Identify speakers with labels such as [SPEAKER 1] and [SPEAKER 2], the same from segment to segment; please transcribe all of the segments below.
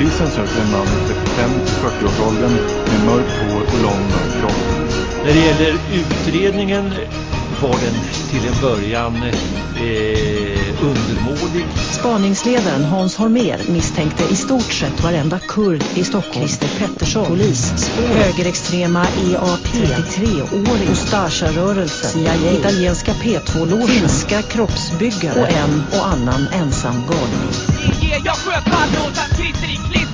[SPEAKER 1] Polisen söker en man i 35-40-årsåldern med mörkt hår och lång mörk kropp.
[SPEAKER 2] När det gäller utredningen var den till en början eh, undermålig.
[SPEAKER 3] Spaningsledaren Hans Holmér misstänkte i stort sett varenda kurd i Stockholm. Christer Pettersson, polis, spår, högerextrema EAP, 33-åring, Ustasja-rörelse, CIA, italienska P2-logen, finska kroppsbyggare och en och annan ensam galning.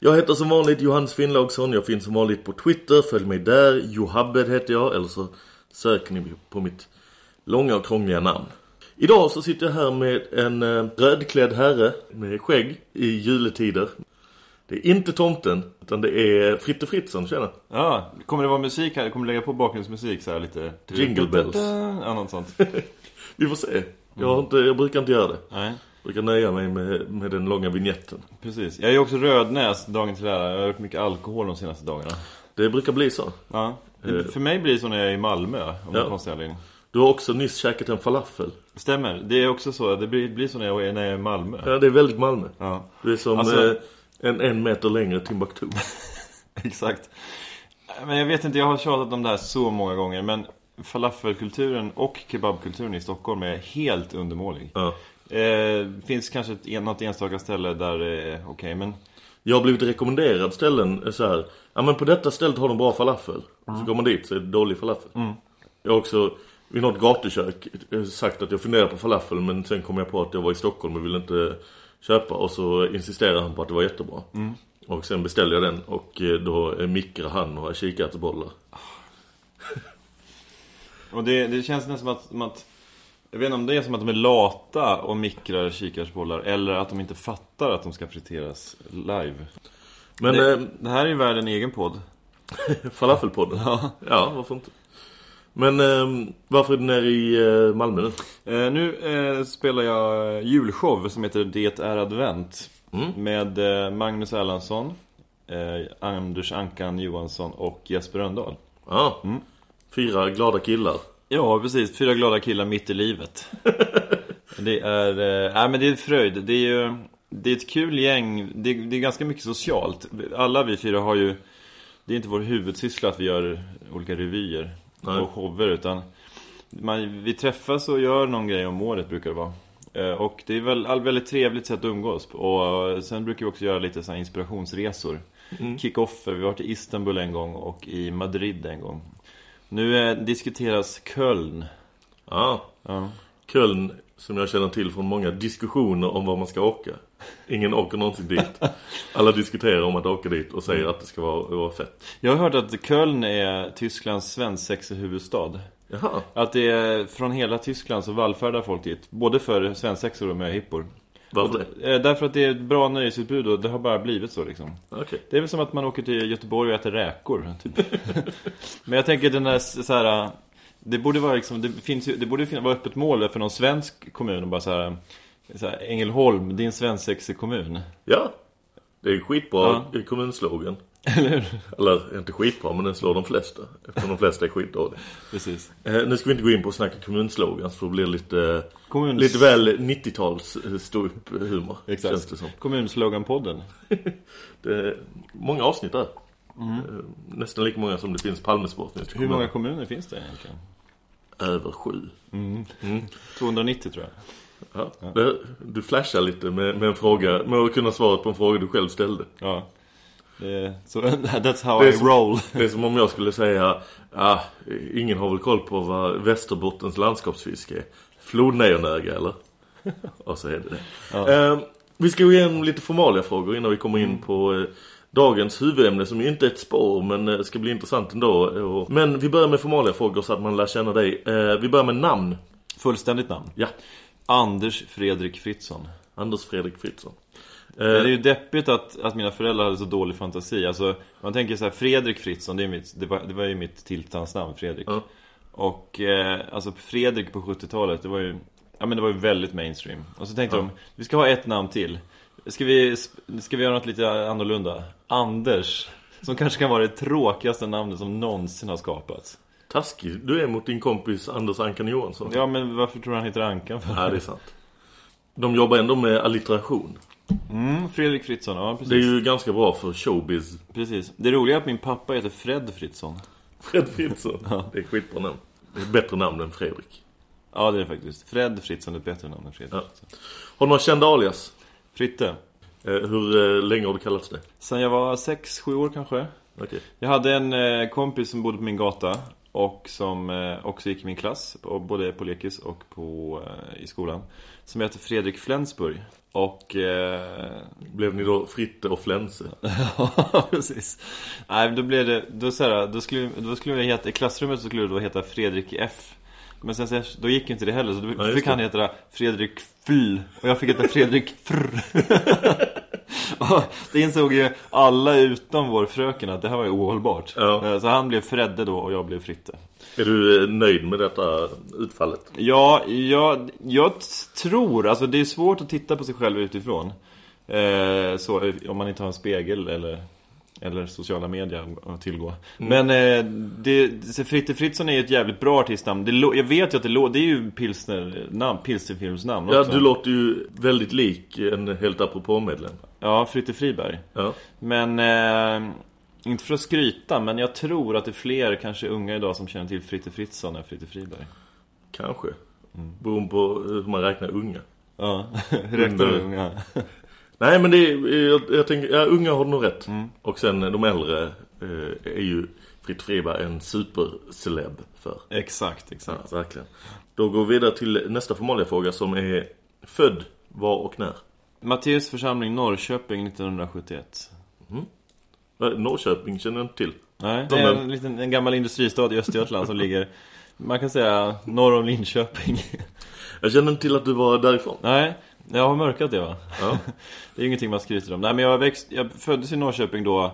[SPEAKER 4] Jag heter som vanligt Johannes Finnlaugsson, jag finns som vanligt på Twitter, följ mig där, Johabbed heter jag, eller så söker ni på mitt långa och krångliga namn. Idag så sitter jag här med en eh, rödklädd herre med skägg i juletider. Det är inte tomten, utan det är Fritte Fritzson, tjena.
[SPEAKER 5] Ja, kommer det vara musik här? Kommer du lägga på bakgrundsmusik så här lite?
[SPEAKER 4] Jingle bells.
[SPEAKER 5] Ja, något sånt.
[SPEAKER 4] Vi får se. Jag, inte, jag brukar inte göra det.
[SPEAKER 5] Nej,
[SPEAKER 4] brukar nöja mig med, med den långa vignetten.
[SPEAKER 5] precis. Jag är också rödnäs dagen till ära. Jag har gjort mycket alkohol de senaste dagarna.
[SPEAKER 4] Det brukar bli så.
[SPEAKER 5] Ja.
[SPEAKER 4] Eh.
[SPEAKER 5] För mig blir det så när jag är i Malmö, om
[SPEAKER 4] Ja.
[SPEAKER 5] anledning.
[SPEAKER 4] Du har också nyss käkat en falafel.
[SPEAKER 5] Stämmer. Det är också så. Det blir, blir så när jag, är, när jag är i Malmö.
[SPEAKER 4] Ja, det är väldigt Malmö.
[SPEAKER 5] Ja,
[SPEAKER 4] Du är som
[SPEAKER 5] Alltså-
[SPEAKER 4] eh, en en meter längre Timbuktu.
[SPEAKER 5] exakt. Men jag vet inte, jag har tjatat om det här så många gånger. Men falafelkulturen och kebabkulturen i Stockholm är helt undermålig.
[SPEAKER 4] Ja.
[SPEAKER 5] Eh, finns kanske ett, något enstaka ställe där det är okej, men
[SPEAKER 4] Jag har blivit rekommenderad ställen eh, så här. Ja men på detta stället har de bra falafel. Så går man dit så är det dålig falafel. Jag har också vid något gatukök eh, sagt att jag funderar på falafel. Men sen kom jag på att jag var i Stockholm och ville inte köpa. Och så insisterade han på att det var jättebra. Och sen beställde jag den. Och eh, då eh, mikrade han några kikärtsbollar.
[SPEAKER 5] Och det, det känns nästan som att, som att Jag vet inte om det är som att de är lata och mikrar kikarsbollar Eller att de inte fattar att de ska friteras live
[SPEAKER 4] Men
[SPEAKER 5] det,
[SPEAKER 4] eh,
[SPEAKER 5] det här är ju värd en egen podd
[SPEAKER 4] falafelpodden. Ja. ja, varför inte? Men eh, varför är du nere i eh, Malmö nu?
[SPEAKER 5] eh, Nu eh, spelar jag julshow som heter Det är advent
[SPEAKER 4] Mm.
[SPEAKER 5] Med eh, Magnus Erlandsson eh, Anders Ankan Johansson och Jesper Röndahl
[SPEAKER 4] Ja, fyra glada killar.
[SPEAKER 5] Ja, precis. Fyra glada killar mitt i livet. det är... Eh, nej, men det är fröjd. Det är ju... Det är ett kul gäng. Det är, det är ganska mycket socialt. Alla vi fyra har ju... Det är inte vår huvudsyssla att vi gör olika revyer
[SPEAKER 4] Nej.
[SPEAKER 5] och shower, utan... Man, vi träffas och gör någon grej om året, brukar det vara. Eh, Och det är väl väldigt trevligt sätt att umgås på. Och sen brukar vi också göra lite så inspirationsresor. Kick-offer. Vi har varit i Istanbul en gång och i Madrid en gång. Nu eh, diskuteras Köln.
[SPEAKER 4] Ja,
[SPEAKER 5] Ja.
[SPEAKER 4] Köln som jag känner till från många diskussioner om var man ska åka. Ingen åker någonsin dit. Alla diskuterar om att åka dit och säger att det ska vara, vara fett.
[SPEAKER 5] Jag har hört att Köln är Tysklands svensexehuvudstad.
[SPEAKER 4] Jaha,
[SPEAKER 5] Att det är från hela Tyskland så vallfärdar folk dit. Både för svensexor och möhippor.
[SPEAKER 4] Varför det?
[SPEAKER 5] Eh, Därför att det är ett bra nöjesutbud och det har bara blivit så liksom.
[SPEAKER 4] Okej.
[SPEAKER 5] Det är väl som att man åker till Göteborg och äter räkor, typ. Men jag tänker den där så här. Det borde vara liksom, det finns det borde finnas- vara öppet mål för någon svensk kommun och bara så här, så här Ängelholm, din svensexekommun.
[SPEAKER 4] Ja, det är skitbra
[SPEAKER 5] Ja.
[SPEAKER 4] kommunslogan.
[SPEAKER 5] Eller hur?
[SPEAKER 4] Eller inte skitbra, men den slår de flesta. Eftersom de flesta är skitdåliga.
[SPEAKER 5] Precis.
[SPEAKER 4] Eh, nu ska vi inte gå in på att snacka kommunslogans för det blir lite,
[SPEAKER 5] Kommuns-
[SPEAKER 4] lite väl 90-tals eh, stå upp humor. Känns det
[SPEAKER 5] Exakt.
[SPEAKER 4] som.
[SPEAKER 5] Kommunsloganpodden.
[SPEAKER 4] Det är många avsnitt där. Eh, Nästan lika många som det finns Palmesport.
[SPEAKER 5] Hur många kommuner finns det egentligen?
[SPEAKER 4] Över sju.
[SPEAKER 5] 290 tror jag.
[SPEAKER 4] Ja. Det- Du flashar lite med, med en fråga, med att kunna svara på en fråga du själv ställde.
[SPEAKER 5] Ja. Det, that's how I
[SPEAKER 4] som-
[SPEAKER 5] roll.
[SPEAKER 4] Det är som om jag skulle säga ah, ingen har väl koll på vad Västerbottens landskapsfiske är. Flodnejonöga eller? Och så är det det. Eh, vi ska gå igenom lite formalia frågor innan vi kommer in på eh, dagens huvudämne som ju inte är ett spår men eh, ska bli intressant ändå. Men vi börjar med formalia frågor så att man lär känna dig. Eh, vi börjar med namn.
[SPEAKER 5] Fullständigt namn.
[SPEAKER 4] Ja,
[SPEAKER 5] Anders Fredrik Fritzson.
[SPEAKER 4] Anders Fredrik Fritzson. Eh,
[SPEAKER 5] Det är ju deppigt att, att mina föräldrar hade så dålig fantasi. Alltså, man tänker så här, Fredrik Fritzson, det, är mitt, det, var, det var ju mitt tilltalsnamn, Fredrik.
[SPEAKER 4] Ja.
[SPEAKER 5] Och eh, alltså Fredrik på 70-talet, det var ju Ja men det var ju väldigt mainstream. Och så tänkte
[SPEAKER 4] Ja.
[SPEAKER 5] de, vi ska ha ett namn till. Ska vi, ska vi göra något lite annorlunda? Anders. Som kanske kan vara det tråkigaste namnet som någonsin har skapats.
[SPEAKER 4] Taskig du är mot din kompis Anders Ankan Johansson.
[SPEAKER 5] Ja men varför tror du han heter Ankan för?
[SPEAKER 4] Ja, det är sant. De jobbar ändå med allitteration.
[SPEAKER 5] Mm, Fredrik Fritzson, ja precis.
[SPEAKER 4] Det är ju ganska bra för showbiz.
[SPEAKER 5] Precis. Det roliga är att min pappa heter Fred Fritzson.
[SPEAKER 4] Fred Fritzson. Det är skitbra namn. Det är ett bättre namn än Fredrik.
[SPEAKER 5] Ja, det är det faktiskt. Fred Fritzson är ett bättre namn än Fredrik.
[SPEAKER 4] Ja. Har du några kända alias?
[SPEAKER 5] Fritte.
[SPEAKER 4] Eh, hur eh, länge har du kallats det?
[SPEAKER 5] Sen jag var 6-7 år kanske.
[SPEAKER 4] Okej.
[SPEAKER 5] Jag hade en eh, kompis som bodde på min gata och som också gick i min klass, både på lekis och på, i skolan. Som heter Fredrik Flensburg. Och... Eh,
[SPEAKER 4] Blev ni då Fritte och Flense?
[SPEAKER 5] Ja, precis. Nej, då blev det, då, så här, då, skulle, då skulle vi heta, i klassrummet så skulle det då heta Fredrik F. Men sen så, då gick inte det heller, så då
[SPEAKER 4] just
[SPEAKER 5] fick han heta Fredrik Fl. Och jag fick heta Fredrik Frr. Det insåg ju alla utom vår fröken att det här var ju ohållbart.
[SPEAKER 4] Ja.
[SPEAKER 5] Eh, Så han blev Fredde då och jag blev Fritte.
[SPEAKER 4] Är du eh, nöjd med detta utfallet?
[SPEAKER 5] Ja, jag, jag tror, alltså det är svårt att titta på sig själv utifrån. Eh, så, om man inte har en spegel eller, eller sociala medier att tillgå. Men eh, det, Fritte Fritzson är ju ett jävligt bra artistnamn. Det, jag vet ju att det, lå- det är ju pilsner-namn, pilsnerfilmsnamn
[SPEAKER 4] Ja,
[SPEAKER 5] också.
[SPEAKER 4] du låter ju väldigt lik en helt apropå-medlem.
[SPEAKER 5] Ja, Fritte Friberg.
[SPEAKER 4] Ja.
[SPEAKER 5] Men, eh, inte för att skryta, men jag tror att det är fler kanske unga idag som känner till Fritte Fritzson än Fritte Friberg.
[SPEAKER 4] Kanske. Beroende på hur man räknar unga.
[SPEAKER 5] Ja, räknar du unga?
[SPEAKER 4] Nej, men det är, jag, jag tänker, ja, unga har nog rätt. Och sen de äldre eh, är ju Fritt Friberg en superceleb för.
[SPEAKER 5] Exakt, exakt.
[SPEAKER 4] Ja, verkligen. Då går vi vidare till nästa formalia fråga som är född, var och när?
[SPEAKER 5] Matteus församling Norrköping 1971.
[SPEAKER 4] Eh, Norrköping känner jag inte till.
[SPEAKER 5] Nej,
[SPEAKER 4] De
[SPEAKER 5] det är
[SPEAKER 4] är-
[SPEAKER 5] en, liten, en gammal industristad i Östergötland som ligger, man kan säga, norr om Linköping.
[SPEAKER 4] Jag känner inte till att du var därifrån.
[SPEAKER 5] Nej, jag har mörkat det va?
[SPEAKER 4] Ja.
[SPEAKER 5] Det är ingenting man skryter om. Nej, men jag, växt, jag föddes i Norrköping då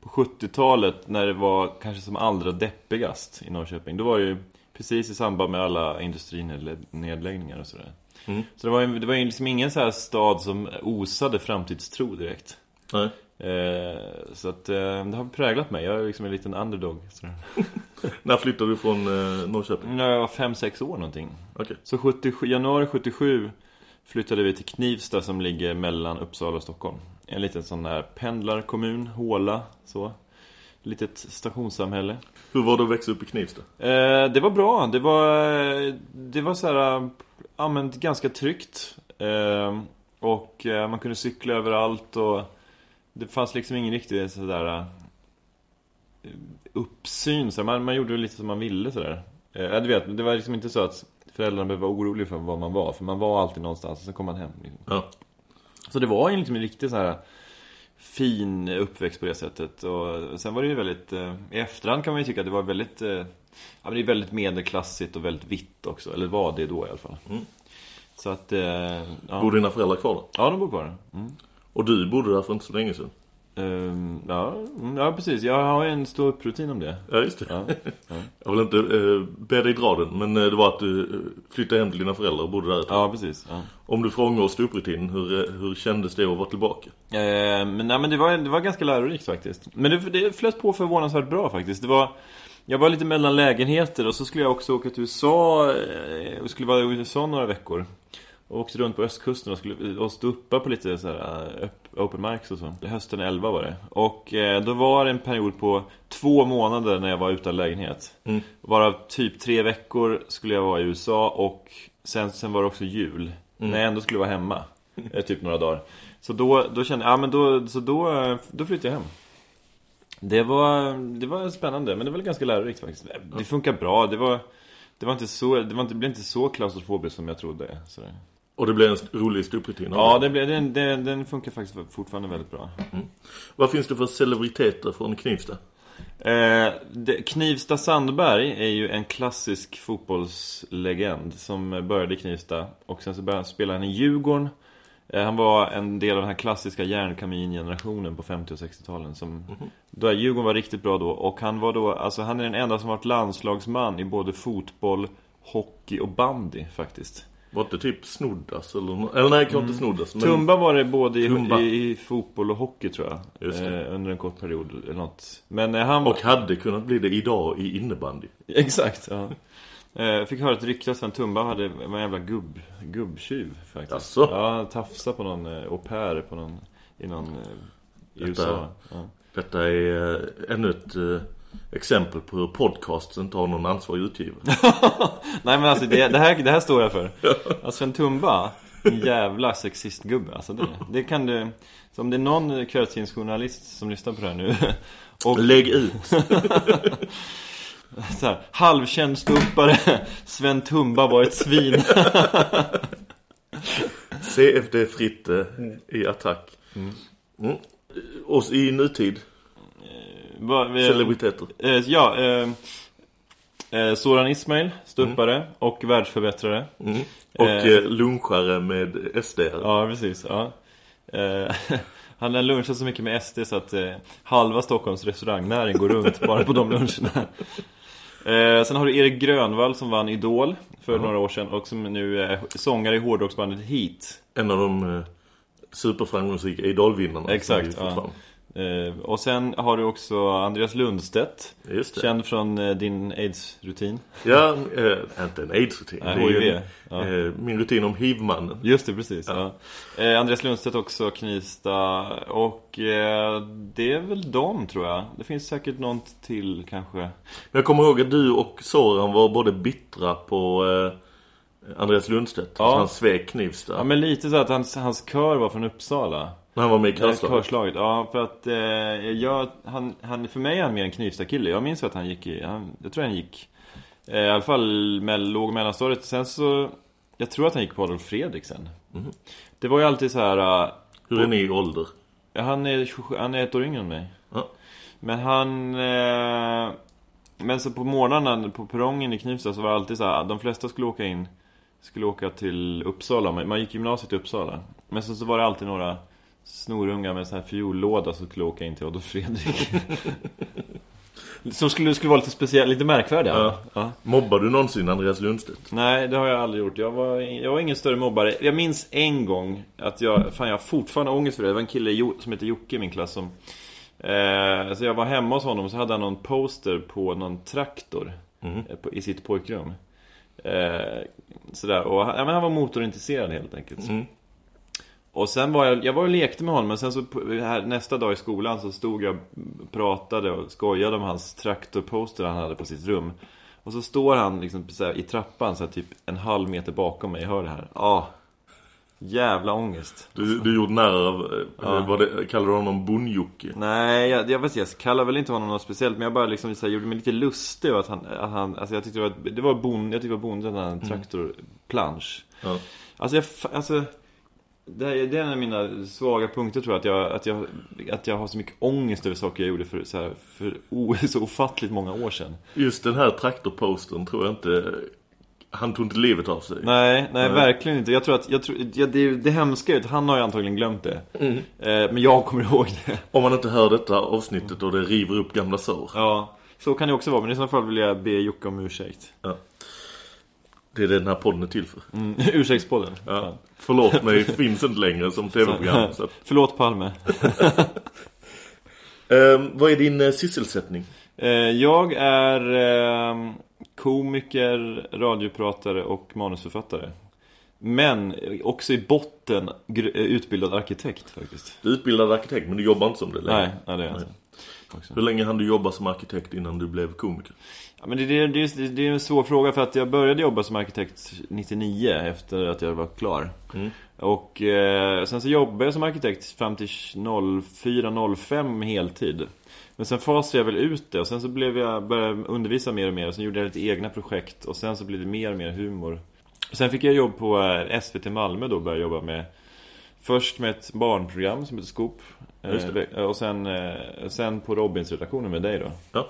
[SPEAKER 5] på 70-talet när det var kanske som allra deppigast i Norrköping. Då var det ju precis i samband med alla industrinedläggningar och sådär.
[SPEAKER 4] Mm.
[SPEAKER 5] Så det var, ju- det var ju liksom ingen så här stad som osade framtidstro direkt.
[SPEAKER 4] Nej.
[SPEAKER 5] Eh, så att eh, det har präglat mig. Jag är liksom en liten underdog.
[SPEAKER 4] När flyttade du från eh, Norrköping?
[SPEAKER 5] När jag var 5-6 år någonting.
[SPEAKER 4] Okej.
[SPEAKER 5] Så 77, januari 77 flyttade vi till Knivsta som ligger mellan Uppsala och Stockholm. En liten sån här pendlarkommun, Håla, så. Litet stationssamhälle.
[SPEAKER 4] Hur var det att växa upp i Knivsta?
[SPEAKER 5] Eh, det var bra. Det var, det var så här, ja, men ganska tryggt. Eh, och eh, man kunde cykla överallt och det fanns liksom ingen riktig sådär eh, uppsyn. Så man, man gjorde lite som man ville sådär. Eh, du vet, det var liksom inte så att föräldrarna behövde vara oroliga för var man var. För man var alltid någonstans och så kom man hem. Liksom.
[SPEAKER 4] Ja.
[SPEAKER 5] Så det var ju liksom en riktigt så här fin uppväxt på det sättet. Och sen var det ju väldigt, eh, i efterhand kan man ju tycka att det var väldigt, eh, ja men det är väldigt medelklassigt och väldigt vitt också. Eller var det då i alla fall.
[SPEAKER 4] Mm.
[SPEAKER 5] Så att, eh, ja.
[SPEAKER 4] Bor dina föräldrar kvar då?
[SPEAKER 5] Ja, de bor kvar. Mm.
[SPEAKER 4] Och du bodde där för inte så länge sedan?
[SPEAKER 5] Ehm, ja, ja, precis. Jag har en stå upp-rutin om det.
[SPEAKER 4] Ja, just det.
[SPEAKER 5] Ja, ja.
[SPEAKER 4] Jag vill inte eh, be dig dra den, men eh, det var att du eh, flyttade hem till dina föräldrar och bodde där ett.
[SPEAKER 5] Ja, precis. Ja.
[SPEAKER 4] Om du frågar oss ståupprutinen, hur, hur kändes det att vara tillbaka?
[SPEAKER 5] Eh, men, nej, men det var, det var ganska lärorikt faktiskt. Men det, det flöt på förvånansvärt bra faktiskt. Det var, jag var lite mellan lägenheter och så skulle jag också åka till USA och skulle vara i USA några veckor. Och åkte runt på östkusten och skulle och uppe på lite så här, eh, open mics och så. Hösten 11 var det. Och eh, då var det en period på två månader när jag var utan lägenhet.
[SPEAKER 4] Mm.
[SPEAKER 5] Varav typ tre veckor skulle jag vara i USA och sen, sen var det också jul. När jag ändå skulle vara hemma. eh, Typ några dagar. Så då, då kände jag, ja men då, så då, då flyttade jag hem. Det var, det var spännande, men det var ganska lärorikt faktiskt. Det funkar bra, det var, det var inte så, det, var inte, det blev inte så klaustrofobiskt som jag trodde. Sådär.
[SPEAKER 4] Och det blev en rolig stuprutin av
[SPEAKER 5] Ja, det blev, den, den, den funkar faktiskt fortfarande väldigt bra.
[SPEAKER 4] Vad finns det för celebriteter från Knivsta?
[SPEAKER 5] Eh, det, Knivsta Sandberg är ju en klassisk fotbollslegend som började i Knivsta och sen så började han spela i Djurgården. Eh, han var en del av den här klassiska järnkamin-generationen på 50- och 60-talen som då Djurgården var riktigt bra då och han var då, alltså han är den enda som varit landslagsman i både fotboll, hockey och bandy faktiskt.
[SPEAKER 4] Var det typ Snoddas eller Eller nej, kanske inte Snoddas men...
[SPEAKER 5] Tumba var det både i, i, i fotboll och hockey tror jag. Eh, under en kort period eller något. Men eh, han var...
[SPEAKER 4] Och hade kunnat bli det idag i innebandy
[SPEAKER 5] Exakt, ja. Eh, fick höra ett rykte att Sven Tumba hade, en jävla gubb, gubbtjuv faktiskt.
[SPEAKER 4] Jaså?
[SPEAKER 5] Ja, han tafsade på någon eh, au pair på någon, i någon, eh, i
[SPEAKER 4] Detta-
[SPEAKER 5] USA. Ja.
[SPEAKER 4] Detta är eh, ännu ett exempel på hur podcasts inte har någon ansvarig utgivare
[SPEAKER 5] Nej men alltså det, det, här, det här står jag för. Alltså Sven Tumba, en jävla sexistgubbe. Alltså det, det kan du, så om det är någon kvällstidningsjournalist som lyssnar på det här nu. Och
[SPEAKER 4] Lägg ut!
[SPEAKER 5] så här, halvkänd ståuppare, Sven Tumba var ett svin.
[SPEAKER 4] CFD Fritte i attack mm. Och i nutid
[SPEAKER 5] Va- vi-
[SPEAKER 4] Celebriteter
[SPEAKER 5] Eh, ja, eh, eh, Soran Ismail, ståuppare och världsförbättrare.
[SPEAKER 4] mm. Och
[SPEAKER 5] Eh.
[SPEAKER 4] eh, lunchare med SD
[SPEAKER 5] Ja, precis. Ja. Eh, han har lunchat så mycket med SD så att eh, halva Stockholms restaurangnäring går runt bara på de luncherna. Eh, sen har du Erik Grönvall som vann Idol för några år sedan och som nu är sångare i hårdrocksbandet Heat.
[SPEAKER 4] En av de eh, superframgångsrika idolvinnarna
[SPEAKER 5] Exakt, ja. Eh, och sen har du också Andreas Lundstedt. Känd från eh, din AIDS-rutin.
[SPEAKER 4] Ja, eh, inte en aids-rutin Det är ju
[SPEAKER 5] ja.
[SPEAKER 4] eh, Min rutin om hivmannen
[SPEAKER 5] Just det, precis. Ja. Eh, Andreas Lundstedt också, Knivsta. Och eh, det är väl dem tror jag. Det finns säkert något till kanske.
[SPEAKER 4] Jag kommer ihåg att du och Soran var både bittra på Andreas Lundstedt
[SPEAKER 5] Ja.
[SPEAKER 4] ja. Han svek Knivsta
[SPEAKER 5] Ja men lite så att hans, hans kör var från Uppsala.
[SPEAKER 4] När han var med i
[SPEAKER 5] Eh,
[SPEAKER 4] Körslaget
[SPEAKER 5] Körslaget, ja för att eh, jag, han, han, för mig är han mer en Knivsta-kille. Jag minns att han gick i, han, jag tror han gick eh, i alla fall med, låg mellanstadiet. Sen så, jag tror att han gick på Adolf Fredrik sen. Det var ju alltid så här. eh,
[SPEAKER 4] Hur är ni i ålder?
[SPEAKER 5] Ja, Han är, 27, han är ett år yngre än mig.
[SPEAKER 4] Ja.
[SPEAKER 5] Men han... Eh, men så på morgnarna på perrongen i Knivsta så var det alltid så här, de flesta skulle åka in, skulle åka till Uppsala. Man, man gick gymnasiet i Uppsala. Men så, så var det alltid några snorungar med en sån här fiollåda som skulle åka in till Adolf Fredrik. som skulle, skulle vara lite speciell, lite märkvärdiga.
[SPEAKER 4] Ja.
[SPEAKER 5] Ja.
[SPEAKER 4] Mobbar du någonsin Andreas Lundstedt?
[SPEAKER 5] Nej, det har jag aldrig gjort. Jag var, jag var ingen större mobbare. Jag minns en gång att jag, fan jag har fortfarande ångest för det. Det var en kille som heter Jocke i min klass som... Eh, så jag var hemma hos honom och så hade han någon poster på någon traktor på, i sitt pojkrum. Eh, sådär, och han, ja, men han var motorintresserad helt enkelt.
[SPEAKER 4] Mm.
[SPEAKER 5] Och sen var jag, jag var och lekte med honom men sen så här, nästa dag i skolan så stod jag och pratade och skojade om hans traktorposter han hade på sitt rum. Och så står han liksom här, i trappan så här, typ en halv meter bakom mig, jag hör det här. Ja, jävla ångest.
[SPEAKER 4] Du, du gjorde nära av, eh,
[SPEAKER 5] Ja.
[SPEAKER 4] vad det, kallar du honom Bonjocke?
[SPEAKER 5] Nej, jag, jag vet jag kallar väl inte honom något speciellt Men jag bara liksom så här, gjorde mig lite lustig att han, att han alltså jag tyckte det var, det var bon, jag tyckte det var bonden han traktorplansch
[SPEAKER 4] Ja.
[SPEAKER 5] Alltså jag, alltså det, är, det är en av mina svaga punkter tror jag att, jag att jag Att jag har så mycket ångest över saker jag gjorde för, så, här, för o, så ofattligt många år sedan.
[SPEAKER 4] Just den här traktorposten tror jag inte Han tog inte livet av sig.
[SPEAKER 5] Nej, nej,
[SPEAKER 4] Nej.
[SPEAKER 5] verkligen inte. Jag tror att, jag tror, ja, det, det hemska är att han har ju antagligen glömt det. Eh, Men jag kommer ihåg det.
[SPEAKER 4] Om man inte hör detta avsnittet och det river upp gamla sår.
[SPEAKER 5] Ja, så kan det också vara. Men i så fall vill jag be Jocke om ursäkt.
[SPEAKER 4] Ja. Det är den här podden är till för.
[SPEAKER 5] Mm, Ursäktspodden.
[SPEAKER 4] Ja. Förlåt mig, finns inte längre som tv-program så
[SPEAKER 5] Förlåt Palme.
[SPEAKER 4] Ehm, Vad är din eh, sysselsättning?
[SPEAKER 5] eh, Jag är eh, komiker, radiopratare och manusförfattare. Men också i botten eh, utbildad arkitekt faktiskt.
[SPEAKER 4] Du är utbildad arkitekt men du jobbar inte som det längre.
[SPEAKER 5] Nej, nej det är jag inte.
[SPEAKER 4] Hur länge hann du jobba som arkitekt innan du blev komiker?
[SPEAKER 5] Ja, men det, det, det, det är en svår fråga för att jag började jobba som arkitekt 99 efter att jag var klar.
[SPEAKER 4] Mm.
[SPEAKER 5] Och eh, sen så jobbade jag som arkitekt fram till 04-05 heltid. Men sen fasade jag väl ut det och sen så blev jag, började undervisa mer och mer och sen gjorde jag lite egna projekt och sen så blev det mer och mer humor. Sen fick jag jobb på eh, SVT Malmö då, började jobba med Först med ett barnprogram som heter Scoop. Eh, Och sen, eh, sen på Robins-redaktionen med dig då
[SPEAKER 4] Ja.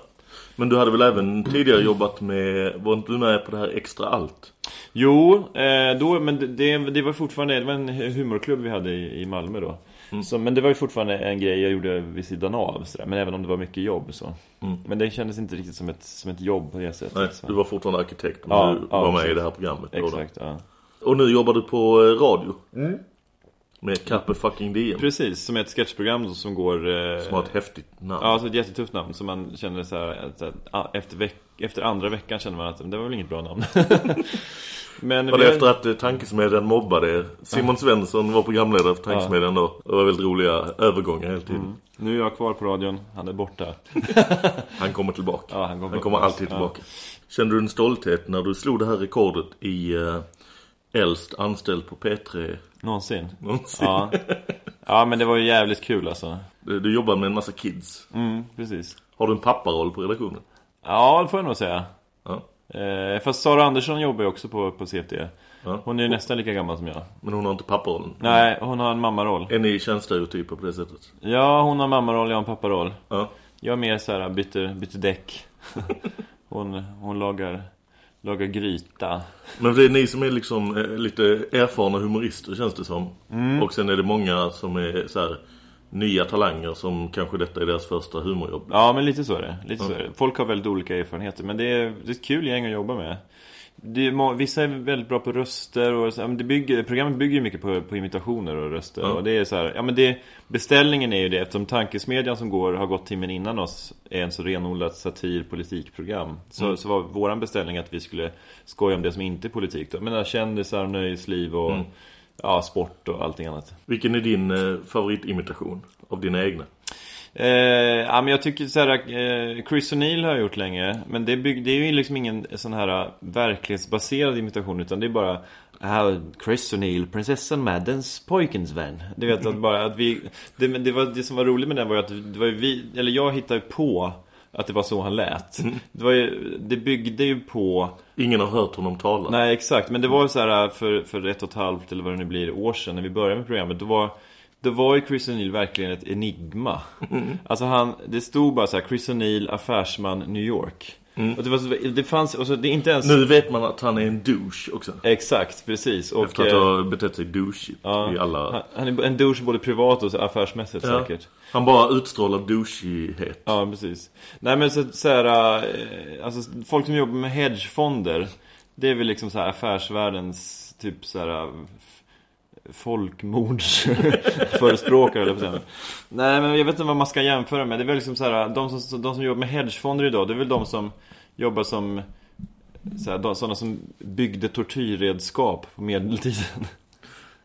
[SPEAKER 4] Men du hade väl även tidigare jobbat med, var inte du med på det här Extra Allt?
[SPEAKER 5] Jo, eh, då, men det- det, var fortfarande det var en humorklubb vi hade i, i Malmö då. Så, men det var ju fortfarande en grej jag gjorde vid sidan av. Sådär. Men även om det var mycket jobb så.
[SPEAKER 4] Mm.
[SPEAKER 5] Men det kändes inte riktigt som ett, som ett jobb på det sättet.
[SPEAKER 4] Nej,
[SPEAKER 5] så.
[SPEAKER 4] du var fortfarande arkitekt men
[SPEAKER 5] Ja,
[SPEAKER 4] du
[SPEAKER 5] ja,
[SPEAKER 4] var med
[SPEAKER 5] precis.
[SPEAKER 4] i det här programmet.
[SPEAKER 5] Exakt, ja.
[SPEAKER 4] Och nu jobbar du på eh, radio. Med Carpe fucking Diem.
[SPEAKER 5] Precis, som är ett sketchprogram som går... Eh,
[SPEAKER 4] Som har ett häftigt namn.
[SPEAKER 5] Ja, alltså ett jättetufft namn. Så man känner så här, att, ah, efter, veck, efter andra veckan känner man att det var väl inget bra namn. men
[SPEAKER 4] Var det
[SPEAKER 5] har-
[SPEAKER 4] efter att eh, Tankesmedjan mobbade er? Simon Svensson var programledare för Tankesmedjan då. Det var väldigt roliga övergångar hela tiden.
[SPEAKER 5] Mm. Nu är jag kvar på radion, han är borta.
[SPEAKER 4] Han kommer tillbaka.
[SPEAKER 5] Ja, han kommer
[SPEAKER 4] han kommer alltid tillbaka. Kände du en stolthet när du slog det här rekordet i eh, äldst anställd på P3?
[SPEAKER 5] Någonsin.
[SPEAKER 4] Någonsin.
[SPEAKER 5] Ja. ja, men det var ju jävligt kul alltså.
[SPEAKER 4] Du, du jobbar med en massa kids.
[SPEAKER 5] Mm, precis.
[SPEAKER 4] Har du en papparoll på redaktionen?
[SPEAKER 5] Ja, det får jag nog säga.
[SPEAKER 4] Ja.
[SPEAKER 5] Eh, fast Sara Andersson jobbar ju också på, på CT.
[SPEAKER 4] Ja.
[SPEAKER 5] Hon är ju nästan lika gammal som jag.
[SPEAKER 4] Men hon har inte papparollen?
[SPEAKER 5] Nej, hon har en mammaroll.
[SPEAKER 4] Är ni känstereotyper på det sättet?
[SPEAKER 5] Ja, hon har mammaroll, jag har en papparoll.
[SPEAKER 4] Ja.
[SPEAKER 5] Jag är mer så här, byter, byter däck. hon, hon lagar, lagar gryta.
[SPEAKER 4] Men det är ni som är liksom eh, lite erfarna humorister känns det som.
[SPEAKER 5] Mm.
[SPEAKER 4] Och sen är det många som är så här nya talanger som kanske detta är deras första humorjobb.
[SPEAKER 5] Ja, men lite så är det. Lite så
[SPEAKER 4] Ja.
[SPEAKER 5] är det. Folk har väldigt olika erfarenheter, men det är, det är ett kul gäng att jobba med. Det är, vissa är väldigt bra på röster och så, men det bygger, programmet bygger ju mycket på, på imitationer och röster.
[SPEAKER 4] Ja.
[SPEAKER 5] Och det är så här, ja men det, beställningen är ju det eftersom tankesmedjan som går, har gått timmen innan oss är en så renodlat satir politikprogram. Så,
[SPEAKER 4] Mm.
[SPEAKER 5] så var våran beställning att vi skulle skoja om det som inte är politik då. Men kändisar, nöjesliv och
[SPEAKER 4] Mm.
[SPEAKER 5] ja, sport och allting annat.
[SPEAKER 4] Vilken är din eh, favoritimitation av dina egna?
[SPEAKER 5] Eh, ja, men jag tycker så här, eh, Chris O'Neill har jag gjort länge Men det, bygg, det är ju liksom ingen sån här eh, verklighetsbaserad imitation Utan det är bara ah, Chris O'Neill, prinsessan Maddens pojkens vän Du vet att bara att vi det, det, var, det som var roligt med den var ju att det var ju vi Eller jag hittade på att det var så han lät Det var ju, det byggde ju på
[SPEAKER 4] Ingen har hört honom tala.
[SPEAKER 5] Nej, exakt. Men det var så här för, för ett och ett halvt eller vad det nu blir år sedan när vi började med programmet. Då var, då var ju Chris O'Neill verkligen ett enigma. Alltså han, det stod bara så här Chris O'Neill, affärsman, New York. Och det, var så, det fanns, och så, det är inte ens...
[SPEAKER 4] Nu vet man att han är en douche också.
[SPEAKER 5] Exakt, precis. Och,
[SPEAKER 4] Efter att
[SPEAKER 5] eh,
[SPEAKER 4] ha betett sig douchigt
[SPEAKER 5] ja,
[SPEAKER 4] i alla...
[SPEAKER 5] han, han är en douche både privat och affärsmässigt
[SPEAKER 4] Ja.
[SPEAKER 5] säkert.
[SPEAKER 4] Han bara utstrålar douchighet.
[SPEAKER 5] Ja, precis. Nej men så, så här, eh, alltså folk som jobbar med hedgefonder Det är väl liksom så här affärsvärldens typ så här folkmordsförespråkare eller säga. Nej men jag vet inte vad man ska jämföra med. Det är väl liksom så här, de som, de som jobbar med hedgefonder idag, det är väl de som jobbar som så här, de, sådana som byggde tortyrredskap på medeltiden.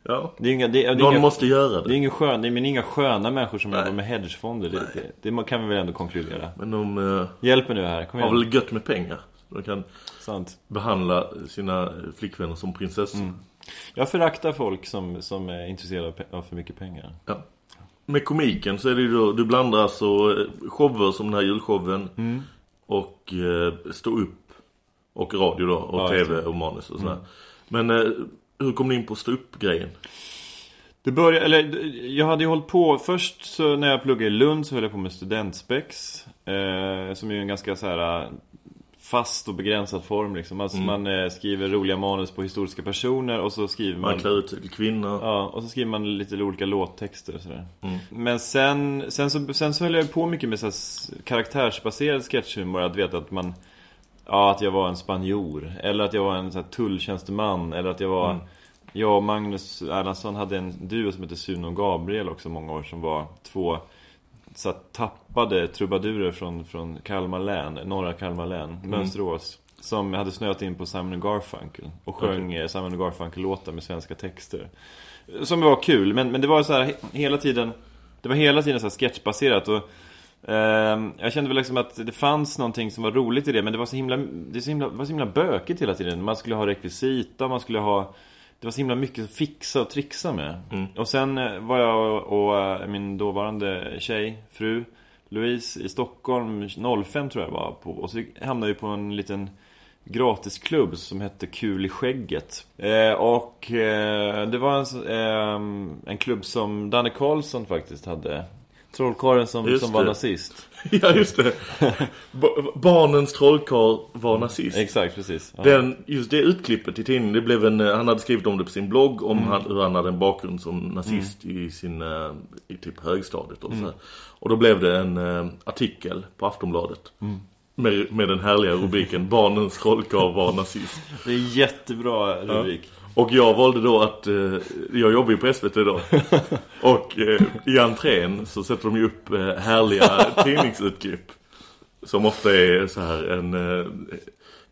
[SPEAKER 4] Ja.
[SPEAKER 5] Det är inga, det, det är
[SPEAKER 4] Någon
[SPEAKER 5] inga,
[SPEAKER 4] måste göra det.
[SPEAKER 5] Det är ingen skön, det är inga sköna människor som
[SPEAKER 4] Nej.
[SPEAKER 5] jobbar med hedgefonder. Det, det, kan vi väl ändå konkludera.
[SPEAKER 4] Men de eh,
[SPEAKER 5] Hjälp mig nu här, kom
[SPEAKER 4] har
[SPEAKER 5] igen.
[SPEAKER 4] väl gött med pengar. De kan
[SPEAKER 5] Sant.
[SPEAKER 4] behandla sina flickvänner som prinsessor.
[SPEAKER 5] Mm. Jag föraktar folk som, som är intresserade av, för mycket pengar.
[SPEAKER 4] Ja. Med komiken så är det ju då, du blandar alltså eh, shower som den här julshowen
[SPEAKER 5] Mm.
[SPEAKER 4] och eh, stå upp och radio då och
[SPEAKER 5] Ja,
[SPEAKER 4] tv och manus och sådär.
[SPEAKER 5] Mm.
[SPEAKER 4] Men eh, hur kom ni in på stå upp grejen?
[SPEAKER 5] Det började, eller jag hade ju hållit på Först så när jag pluggade i Lund så höll jag på med studentspex eh, Som är ju en ganska så här Fast och begränsad form liksom Alltså
[SPEAKER 4] Mm.
[SPEAKER 5] man eh, skriver roliga manus på historiska personer och så skriver man
[SPEAKER 4] Man klär ut till kvinna.
[SPEAKER 5] Ja, och så skriver man lite olika låttexter och sådär
[SPEAKER 4] Mm.
[SPEAKER 5] Men sen, sen, så, sen så höll jag på mycket med så karaktärsbaserad sketchhumor Att veta att man Ja, att jag var en spanjor Eller att jag var en så här, tulltjänsteman Eller att jag var
[SPEAKER 4] Mm.
[SPEAKER 5] Jag och Magnus Erlandsson hade en duo som hette Sune och Gabriel också många år Som var två så tappade trubadurer från, från Kalmar län Norra Kalmar län, Mönsterås Som hade snöat in på Simon Garfunkel Och sjöng okay. Simon Garfunkel-låtar med svenska texter. Som var kul, men, men det var så här he- hela tiden Det var hela tiden så här sketchbaserat och Ehm, jag kände väl liksom att det fanns någonting som var roligt i det Men det var så himla, det så himla, var så himla bökigt hela tiden. Man skulle ha rekvisita, man skulle ha Det var så himla mycket att fixa och trixa med
[SPEAKER 4] Mm.
[SPEAKER 5] Och sen eh, var jag och, och eh, min dåvarande tjej, fru Louise i Stockholm 05 tror jag var på Och så hamnade vi på en liten gratisklubb som hette Kul i skägget. Eh, och eh, det var en, ehm, en klubb som Danne Karlsson faktiskt hade. Trollkarlen som,
[SPEAKER 4] Just
[SPEAKER 5] som var
[SPEAKER 4] det.
[SPEAKER 5] nazist.
[SPEAKER 4] Ja, just det. Ba- barnens trollkarl var nazist.
[SPEAKER 5] Exakt, precis. Ja.
[SPEAKER 4] Den, just det utklippet i tidningen, det blev en, eh, han hade skrivit om det på sin blogg om
[SPEAKER 5] Mm.
[SPEAKER 4] han, hur han hade en bakgrund som nazist i sin, eh, i typ högstadiet och så
[SPEAKER 5] Mm.
[SPEAKER 4] Och då blev det en eh, artikel på Aftonbladet.
[SPEAKER 5] Mm.
[SPEAKER 4] Med, med den härliga rubriken Barnens trollkarl var nazist.
[SPEAKER 5] Det är jättebra rubrik.
[SPEAKER 4] Och jag valde då att, eh, jag jobbar ju på SVT då. Och eh, i entrén så sätter de ju upp eh, härliga tidningsutklipp. Som ofta är så här en eh,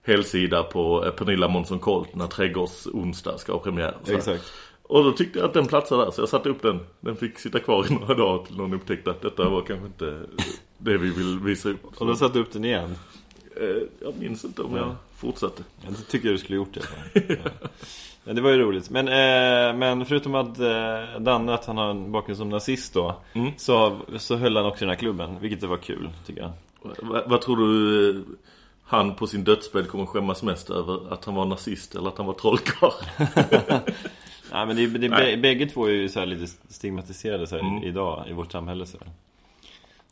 [SPEAKER 4] helsida på eh, Pernilla Månsson Colt när Trädgårds onsdag ska ha premiär. Så.
[SPEAKER 5] Exakt.
[SPEAKER 4] Och då tyckte jag att den platsade där så jag satte upp den. Den fick sitta kvar i några dagar till någon upptäckte att detta var kanske inte det vi vill visa upp.
[SPEAKER 5] Och då satte du upp den igen.
[SPEAKER 4] Eh, jag minns inte om jag fortsatte.
[SPEAKER 5] Ja, det tycker jag du skulle gjort det. Ja, det var ju roligt. Men, eh, men förutom att eh, Danne, att han har en bakgrund som nazist då.
[SPEAKER 4] Mm.
[SPEAKER 5] Så, så höll han också den här klubben. Vilket var kul, tycker jag.
[SPEAKER 4] Va- vad tror du eh, han på sin dödsbädd kommer skämmas mest över? Att han var nazist eller att han var trollkarl?
[SPEAKER 5] Nej, men det, det,
[SPEAKER 4] Nej.
[SPEAKER 5] bä- bägge två är ju så här lite stigmatiserade så här,
[SPEAKER 4] Mm.
[SPEAKER 5] idag i vårt samhälle. Så här.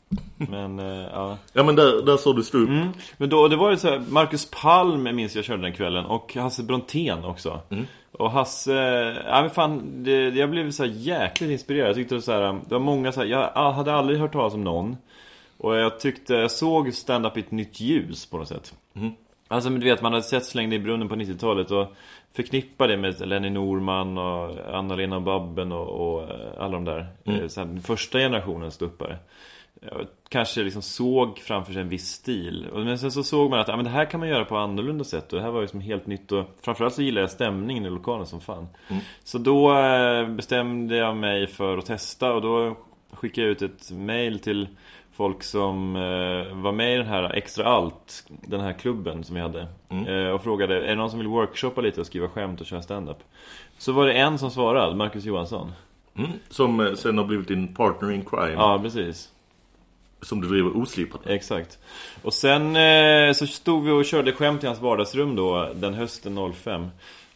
[SPEAKER 5] Men, eh, ja.
[SPEAKER 4] ja men där, där såg du stå upp.
[SPEAKER 5] Mm. Men då, det var ju så här, Marcus Palm minns jag körde den kvällen och Hasse Brontén också.
[SPEAKER 4] Mm.
[SPEAKER 5] Och Hasse, ja men fan, det, jag blev så jäkligt inspirerad. Jag tyckte det, så här, det var många så här, jag hade aldrig hört talas om någon. Och jag tyckte, jag såg stand-up i ett nytt ljus på något sätt.
[SPEAKER 4] Mm.
[SPEAKER 5] Alltså men du vet, man hade sett Slängde i brunnen på 90-talet och förknippar det med Lenny Norman och Anna-Lena Babben och, och eh, alla de där.
[SPEAKER 4] Mm.
[SPEAKER 5] Eh, Så här, den första generationens ståuppare. Kanske liksom såg framför sig en viss stil. Men sen så såg man att ja, men det här kan man göra på annorlunda sätt. Och det här var ju som helt nytt. Och framförallt så gillade jag stämningen i lokalen som fan.
[SPEAKER 4] Mm.
[SPEAKER 5] Så då eh, bestämde jag mig för att testa. Och då skickade jag ut ett mail till folk som eh, var med i den här Extra Allt, den här klubben som vi hade.
[SPEAKER 4] Mm.
[SPEAKER 5] Eh, och frågade, är det någon som vill workshoppa lite och skriva skämt och köra stand-up? Så var det en som svarade, Marcus Johansson.
[SPEAKER 4] Mm. Som sen har blivit din partner in crime.
[SPEAKER 5] Ja, precis.
[SPEAKER 4] Som du driver oslipat.
[SPEAKER 5] Exakt. Och sen eh, så stod vi och körde skämt i hans vardagsrum då, den hösten 05.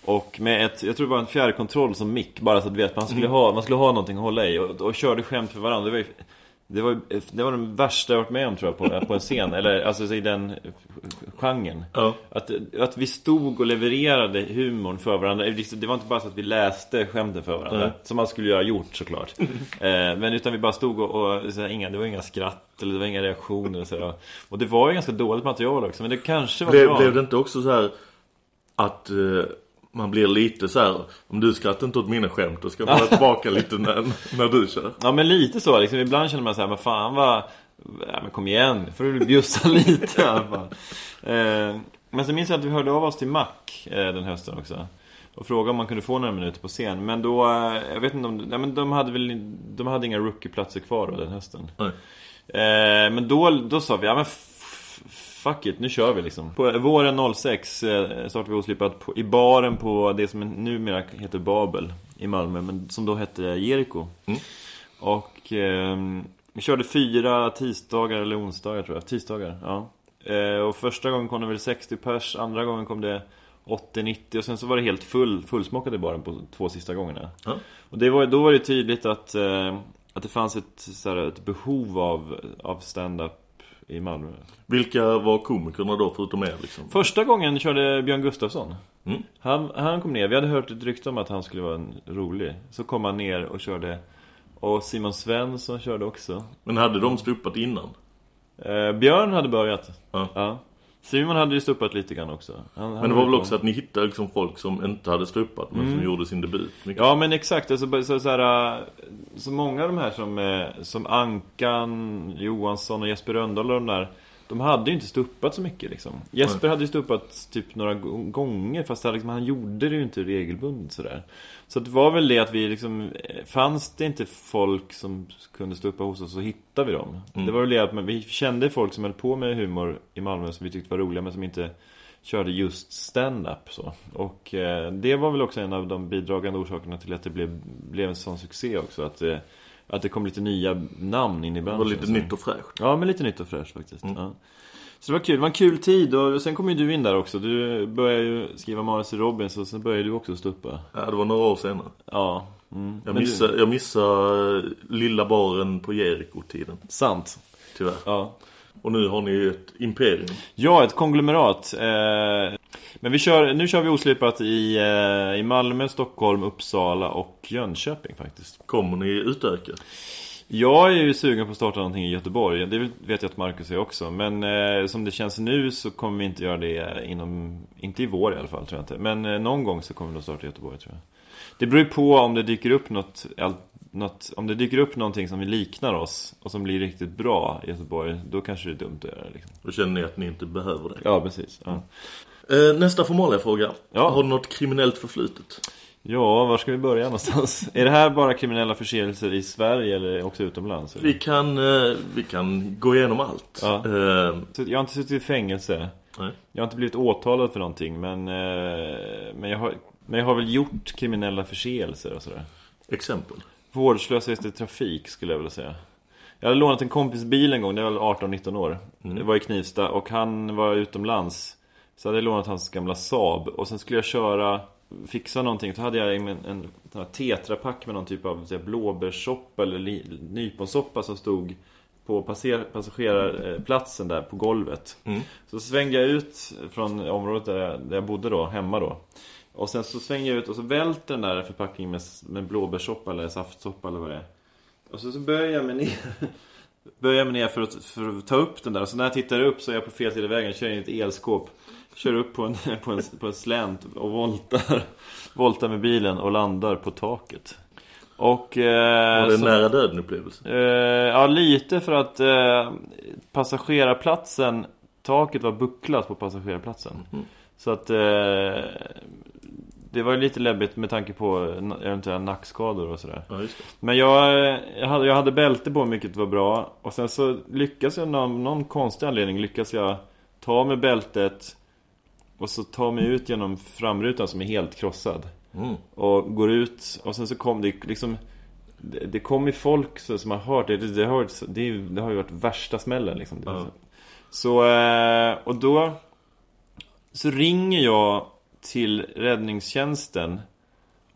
[SPEAKER 5] Och med ett, jag tror det var en fjärrkontroll som mick, bara så att du vet, man skulle,
[SPEAKER 4] Mm.
[SPEAKER 5] ha, man skulle ha någonting att hålla i. Och, och körde skämt för varandra. Det var ju, det var, det var den värsta jag varit med om tror jag på, på en scen, eller alltså i den genren.
[SPEAKER 4] Ja.
[SPEAKER 5] Att, att vi stod och levererade humorn för varandra. Det var inte bara så att vi läste skämten för varandra.
[SPEAKER 4] Nej.
[SPEAKER 5] Som man skulle göra gjort såklart. eh, men utan vi bara stod och, och så här, inga, det var inga skratt eller det var inga reaktioner. Så här. Och det var ju ganska dåligt material också. Men det kanske var
[SPEAKER 4] Blev,
[SPEAKER 5] bra.
[SPEAKER 4] blev det inte också så här att eh, man blir lite så här om du skrattar inte åt mina skämt då ska man vara tillbaka lite när, när du kör.
[SPEAKER 5] Ja men lite så liksom. Ibland känner man så här, men fan vad... Ja, men kom igen, får du bjussa lite i alla fall. Eh, men så minns jag att vi hörde av oss till Mac eh, den hösten också. Och frågade om man kunde få några minuter på scen. Men då, eh, jag vet inte om... Nej, men de hade väl de hade inga rookieplatser kvar då, den hösten.
[SPEAKER 4] Nej.
[SPEAKER 5] Eh, men då, då sa vi, ja men fuck it, nu kör vi liksom. På våren 06 eh, startade vi oslipat i baren på det som numera heter Babel i Malmö, men som då hette Jericho.
[SPEAKER 4] Mm.
[SPEAKER 5] Och ehm, vi körde fyra tisdagar eller onsdagar tror jag, tisdagar, ja. Eh, och första gången kom det väl 60 pers, andra gången kom det 80-90 och sen så var det helt full, fullsmockat i baren på två sista gångerna.
[SPEAKER 4] Ja.
[SPEAKER 5] Och det var, då var det tydligt att, eh, att det fanns ett, så här, ett behov av, av stand-up i Malmö.
[SPEAKER 4] Vilka var komikerna då förutom er liksom?
[SPEAKER 5] Första gången körde Björn Gustafsson.
[SPEAKER 4] Mm.
[SPEAKER 5] Han, han kom ner, vi hade hört ett rykte om att han skulle vara en rolig. Så kom han ner och körde. Och Simon Svensson körde också.
[SPEAKER 4] Men hade de stuppat innan?
[SPEAKER 5] Eh, Björn hade börjat.
[SPEAKER 4] Ja.
[SPEAKER 5] Simon hade ju stuppat lite grann också. Han,
[SPEAKER 4] Men det var väl också att ni hittade liksom folk som inte hade stuppat men som
[SPEAKER 5] Mm.
[SPEAKER 4] gjorde sin debut. Mycket.
[SPEAKER 5] Ja men exakt, alltså, så, så, här, så många av de här som, eh, som Ankan, Johansson och Jesper Rönndahl och de där de hade ju inte stuppat så mycket liksom. Jesper hade ju stuppat typ några gå- gånger fast han, liksom, han gjorde det ju inte regelbundet sådär. Så det var väl det att vi liksom, fanns det inte folk som kunde stuppa hos oss så hittade vi dem.
[SPEAKER 4] Mm.
[SPEAKER 5] Det var väl det att vi kände folk som höll på med humor i Malmö som vi tyckte var roliga men som inte körde just stand-up så. Och eh, det var väl också en av de bidragande orsakerna till att det blev, blev en sån succé också. Att, eh, att det kom lite nya namn in i
[SPEAKER 4] Det
[SPEAKER 5] branschen.
[SPEAKER 4] var lite nytt och fräscht.
[SPEAKER 5] Ja, men lite nytt och fräscht faktiskt. Ja. Så det var kul. Det var en kul tid och sen kom ju du in där också. Du började ju skriva manus i Robins och sen började du också stuppa.
[SPEAKER 4] Ja, det var några år senare.
[SPEAKER 5] Ja. Mm.
[SPEAKER 4] Jag missade, jag missade eh, lilla baren på Jeriko-tiden.
[SPEAKER 5] Du... Sant.
[SPEAKER 4] Tyvärr.
[SPEAKER 5] Ja.
[SPEAKER 4] Och nu har ni ju ett imperium.
[SPEAKER 5] Ja, ett konglomerat. Eh, men vi kör, nu kör vi oslipat i, eh, i Malmö, Stockholm, Uppsala och Jönköping faktiskt.
[SPEAKER 4] Kommer ni utöka?
[SPEAKER 5] Jag är ju sugen på att starta någonting i Göteborg. Det vet jag att Marcus är också. Men eh, som det känns nu så kommer vi inte göra det inom, inte i vår i alla fall tror jag inte. Men eh, någon gång så kommer vi nog starta i Göteborg tror jag. Det beror ju på om det dyker upp något, något, om det dyker upp någonting som liknar oss och som blir riktigt bra i Göteborg. Då kanske det är dumt att göra det liksom.
[SPEAKER 4] Då känner ni att ni inte behöver det.
[SPEAKER 5] Ja, precis. Ja.
[SPEAKER 4] Eh, nästa formaliga fråga.
[SPEAKER 5] Ja.
[SPEAKER 4] Har du något kriminellt förflutet?
[SPEAKER 5] Ja, var ska vi börja någonstans? är det här bara kriminella förseelser i Sverige eller också utomlands? Eller?
[SPEAKER 4] Vi kan, eh, vi kan gå igenom allt.
[SPEAKER 5] Ja.
[SPEAKER 4] Eh,
[SPEAKER 5] Jag har inte suttit i fängelse.
[SPEAKER 4] nej.
[SPEAKER 5] Jag har inte blivit åtalad för någonting men, men, jag har, men jag har väl gjort kriminella förseelser och sådär.
[SPEAKER 4] Exempel.
[SPEAKER 5] Vårdslöshet i trafik skulle jag vilja säga. Jag hade lånat en kompis bil en gång, det var väl 18-19 år. Det var i Knivsta och han var utomlands. Så hade jag lånat hans gamla Saab och sen skulle jag köra, fixa någonting. Så hade jag en, en, en tetrapack med någon typ av här, blåbärssoppa eller li, nyponsoppa som stod på passer, passagerarplatsen där på golvet. Så svängde jag ut från området där jag, där jag bodde då, hemma då. Och sen så svänger jag ut och så välter den där förpackningen med, med blåbärssoppa eller saftsoppa eller vad det är. Och så, så böjer jag mig ner Böjer jag mig ner för att, för att ta upp den där. Så när jag tittar upp så är jag på fel sida av vägen. Kör in i ett elskåp. Kör upp på en, på en, på en slänt och voltar. Voltar med bilen och landar på taket. Och... Eh,
[SPEAKER 4] Var det en nära döden upplevelse?
[SPEAKER 5] Eh, ja, lite för att eh, passagerarplatsen, taket var bucklat på passagerarplatsen. Så att eh, det var ju lite läbbigt med tanke på na- eventuella nackskador och sådär.
[SPEAKER 4] Ja.
[SPEAKER 5] Men jag, eh, jag, hade, jag hade bälte på vilket var bra. Och sen så lyckas jag av någon konstig anledning lyckas jag ta med bältet och så ta mig ut genom framrutan som är helt krossad.
[SPEAKER 4] Mm.
[SPEAKER 5] Och går ut och sen så kom det liksom Det, det kom ju folk så, som har hört det. Det, det, har, det, det har ju varit värsta smällen liksom.
[SPEAKER 4] Ja.
[SPEAKER 5] Så, eh, och då Så ringer jag till räddningstjänsten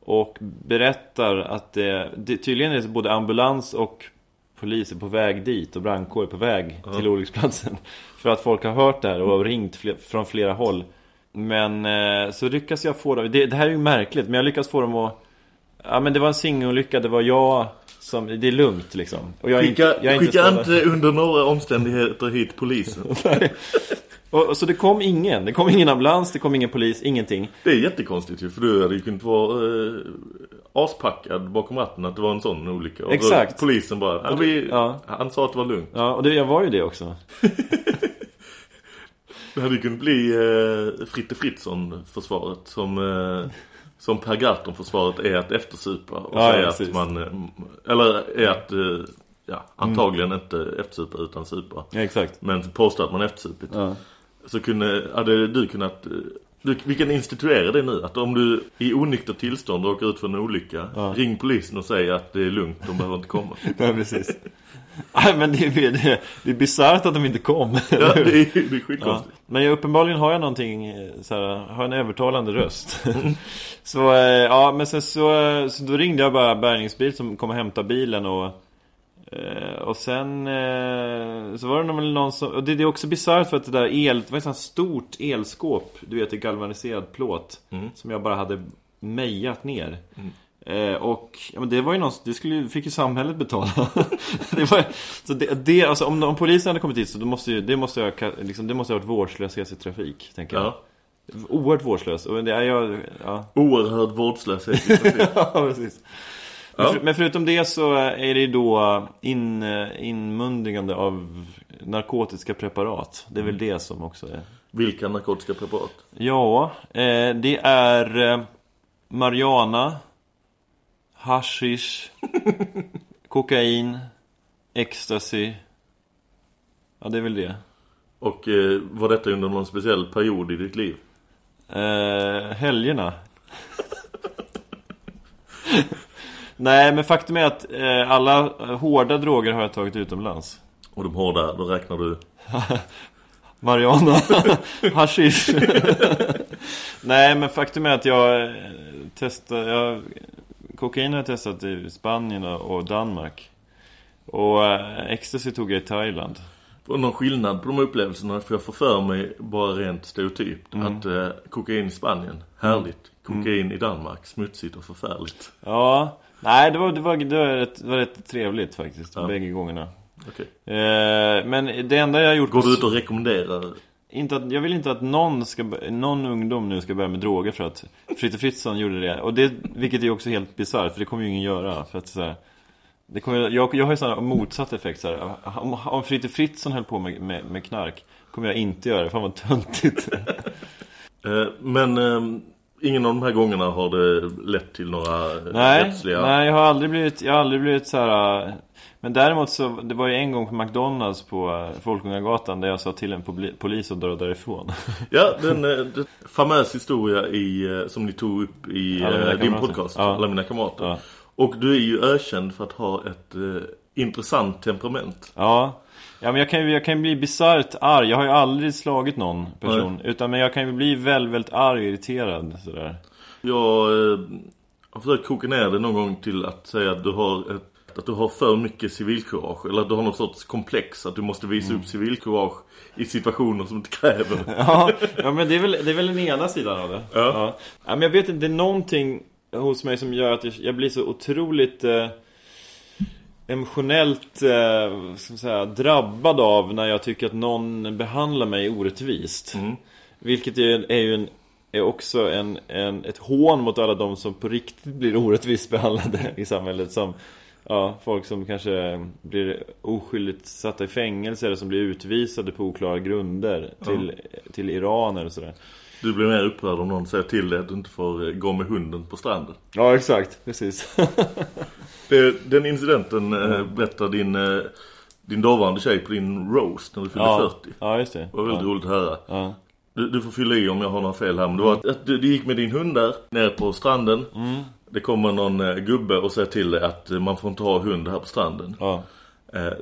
[SPEAKER 5] Och berättar att det, det tydligen är det både ambulans och polis är på väg dit och brandkår är på väg
[SPEAKER 4] Ja.
[SPEAKER 5] till olycksplatsen. För att folk har hört det här och har ringt fler, från flera håll. Men eh, så lyckas jag få dem, det, det här är ju märkligt, men jag lyckas få dem att Ja men det var en singelolycka, det var jag som, det är lugnt liksom. Och jag är
[SPEAKER 4] Skicka,
[SPEAKER 5] inte, jag är
[SPEAKER 4] skicka inte under några omständigheter hit polisen.
[SPEAKER 5] och, och så det kom ingen, det kom ingen ambulans, det kom ingen polis, ingenting.
[SPEAKER 4] Det är jättekonstigt ju, för du hade ju kunnat vara eh, aspackad bakom ratten att det var en sån olycka. Och
[SPEAKER 5] Exakt.
[SPEAKER 4] polisen bara, ja, vi,
[SPEAKER 5] Ja.
[SPEAKER 4] han sa att det var lugnt.
[SPEAKER 5] Ja, och det, jag var ju det också.
[SPEAKER 4] Det hade ju kunnat bli eh, Fritte Fritzson-försvaret som, eh, som Per Gahrton-försvaret är att eftersupa och
[SPEAKER 5] Ja,
[SPEAKER 4] säga
[SPEAKER 5] ja,
[SPEAKER 4] att man, eh, eller är att, eh, ja, antagligen inte eftersupa utan supa.
[SPEAKER 5] Ja, exakt.
[SPEAKER 4] Men påstå att man eftersupit.
[SPEAKER 5] Ja.
[SPEAKER 4] Så kunde, hade du kunnat, eh, du, vi kan instituera det nu, att om du i onykter tillstånd råkar ut för en olycka,
[SPEAKER 5] Ja.
[SPEAKER 4] ring polisen och säg att det är lugnt, de behöver inte komma.
[SPEAKER 5] Ja, precis. Nej, men det, är- det, det är bisarrt att de inte kom.
[SPEAKER 4] Ja, det är, det är
[SPEAKER 5] Ja,
[SPEAKER 4] skitkonstigt.
[SPEAKER 5] men jag, uppenbarligen har jag någonting eh, så här, har en övertalande röst. så eh, ja, men sen så, så då ringde jag bara bärgningsbil som kom och hämtade bilen och eh, och sen eh, så var det någon som, och det, det är också bisarrt för att det där el, det var ett stort elskåp, du vet i galvaniserad plåt
[SPEAKER 4] Mm.
[SPEAKER 5] som jag bara hade mejat ner. Eh, och ja, men det var ju någon, det skulle, fick ju samhället betala. det var, så det, det, alltså, om, om polisen hade kommit hit så måste ju, det måste jag, liksom, det måste ha varit vårdslöshet i trafik, tänker jag.
[SPEAKER 4] Ja.
[SPEAKER 5] Oerhört vårdslös. Och det jag, ja.
[SPEAKER 4] Vårdslöshet. i trafik.
[SPEAKER 5] ja, precis. Men, för, men förutom det så är det ju då in, inmundigande av narkotiska preparat. Det är väl det som också är...
[SPEAKER 4] Vilka narkotiska preparat?
[SPEAKER 5] Ja, eh, det är eh, marijuana, hashish, kokain, ecstasy. Ja, det är väl det.
[SPEAKER 4] Och eh, var detta under någon speciell period i ditt liv?
[SPEAKER 5] Eh, helgerna. Nej, men faktum är att eh, alla hårda droger har jag tagit utomlands.
[SPEAKER 4] Och de hårda, då räknar du?
[SPEAKER 5] Mariana, hashish. Nej, men faktum är att jag eh, testade... Jag, kokain har jag testat i Spanien och Danmark. Och eh, ecstasy tog jag i Thailand.
[SPEAKER 4] Det någon skillnad på de upplevelserna? För jag får för mig, bara rent stereotypt,
[SPEAKER 5] Mm.
[SPEAKER 4] att eh, kokain i Spanien, härligt. Kokain i Danmark, smutsigt och förfärligt.
[SPEAKER 5] Ja, nej det var, det var, det var, rätt, det var rätt trevligt faktiskt,
[SPEAKER 4] Ja.
[SPEAKER 5] bägge gångerna.
[SPEAKER 4] Okej.
[SPEAKER 5] Eh, men det enda jag har gjort...
[SPEAKER 4] Går du ut och rekommenderar?
[SPEAKER 5] Inte att, jag vill inte att någon, ska, någon ungdom nu ska börja med droger för att Fritte Fritzson gjorde det. Och det vilket är också helt bisarrt, för det kommer ju ingen göra. För att, så här, det kommer, jag, jag har ju sån motsatt effekt. Så här, om, om Fritte Fritzson höll på med, med, med knark kommer jag inte göra det. Fan vad töntigt.
[SPEAKER 4] Eh, men eh, ingen av de här gångerna har det lett till några
[SPEAKER 5] nej,
[SPEAKER 4] rättsliga...
[SPEAKER 5] nej, jag har aldrig blivit, jag har aldrig blivit så här. äh, Men däremot så, det var ju en gång på McDonalds på äh, Folkungagatan där jag sa till en poli- polis att dra därifrån.
[SPEAKER 4] Ja, den, eh, den famös historia i, som ni tog upp i din
[SPEAKER 5] kamrater.
[SPEAKER 4] podcast,
[SPEAKER 5] Ja.
[SPEAKER 4] Alla mina kamrater.
[SPEAKER 5] Ja.
[SPEAKER 4] Och du är ju ökänd för att ha ett eh, intressant temperament.
[SPEAKER 5] Ja, ja men jag kan ju jag kan bli bisarrt arg. Jag har ju aldrig slagit någon person. Utan men jag kan ju bli väldigt, väldigt arg och irriterad sådär.
[SPEAKER 4] Jag eh, har försökt koka ner det någon gång till att säga att du har ett, att du har för mycket civilkurage. Eller att du har något sorts komplex. Att du måste visa
[SPEAKER 5] Mm.
[SPEAKER 4] upp civilkurage i situationer som det kräver.
[SPEAKER 5] Ja, ja men det är, väl, det är väl den ena sidan av det.
[SPEAKER 4] Ja.
[SPEAKER 5] ja. men jag vet inte, det är någonting hos mig som gör att jag, jag blir så otroligt eh, emotionellt eh, säga, drabbad av när jag tycker att någon behandlar mig orättvist.
[SPEAKER 4] Mm.
[SPEAKER 5] Vilket är, är ju en, är också en, en, ett hån mot alla de som på riktigt blir orättvist behandlade i samhället. Som ja, folk som kanske blir oskyldigt satta i fängelse eller som blir utvisade på oklara grunder till, till Iran eller sådär.
[SPEAKER 4] Du blir mer upprörd om någon säger till dig att du inte får eh, gå med hunden på stranden.
[SPEAKER 5] Ja, exakt. Precis.
[SPEAKER 4] Det, den incidenten eh, berättar din, eh, din dåvarande tjej på din roast när du fyllde
[SPEAKER 5] ja.
[SPEAKER 4] 40.
[SPEAKER 5] ja, just det.
[SPEAKER 4] Det var väldigt
[SPEAKER 5] ja.
[SPEAKER 4] roligt att höra.
[SPEAKER 5] Ja.
[SPEAKER 4] Du, du får fylla i om jag har några fel här. Men det var att, att du, du gick med din hund där, nere på stranden.
[SPEAKER 5] Mm.
[SPEAKER 4] Det kommer någon gubbe och säger till dig att man får inte ha hund här på stranden.
[SPEAKER 5] Ja.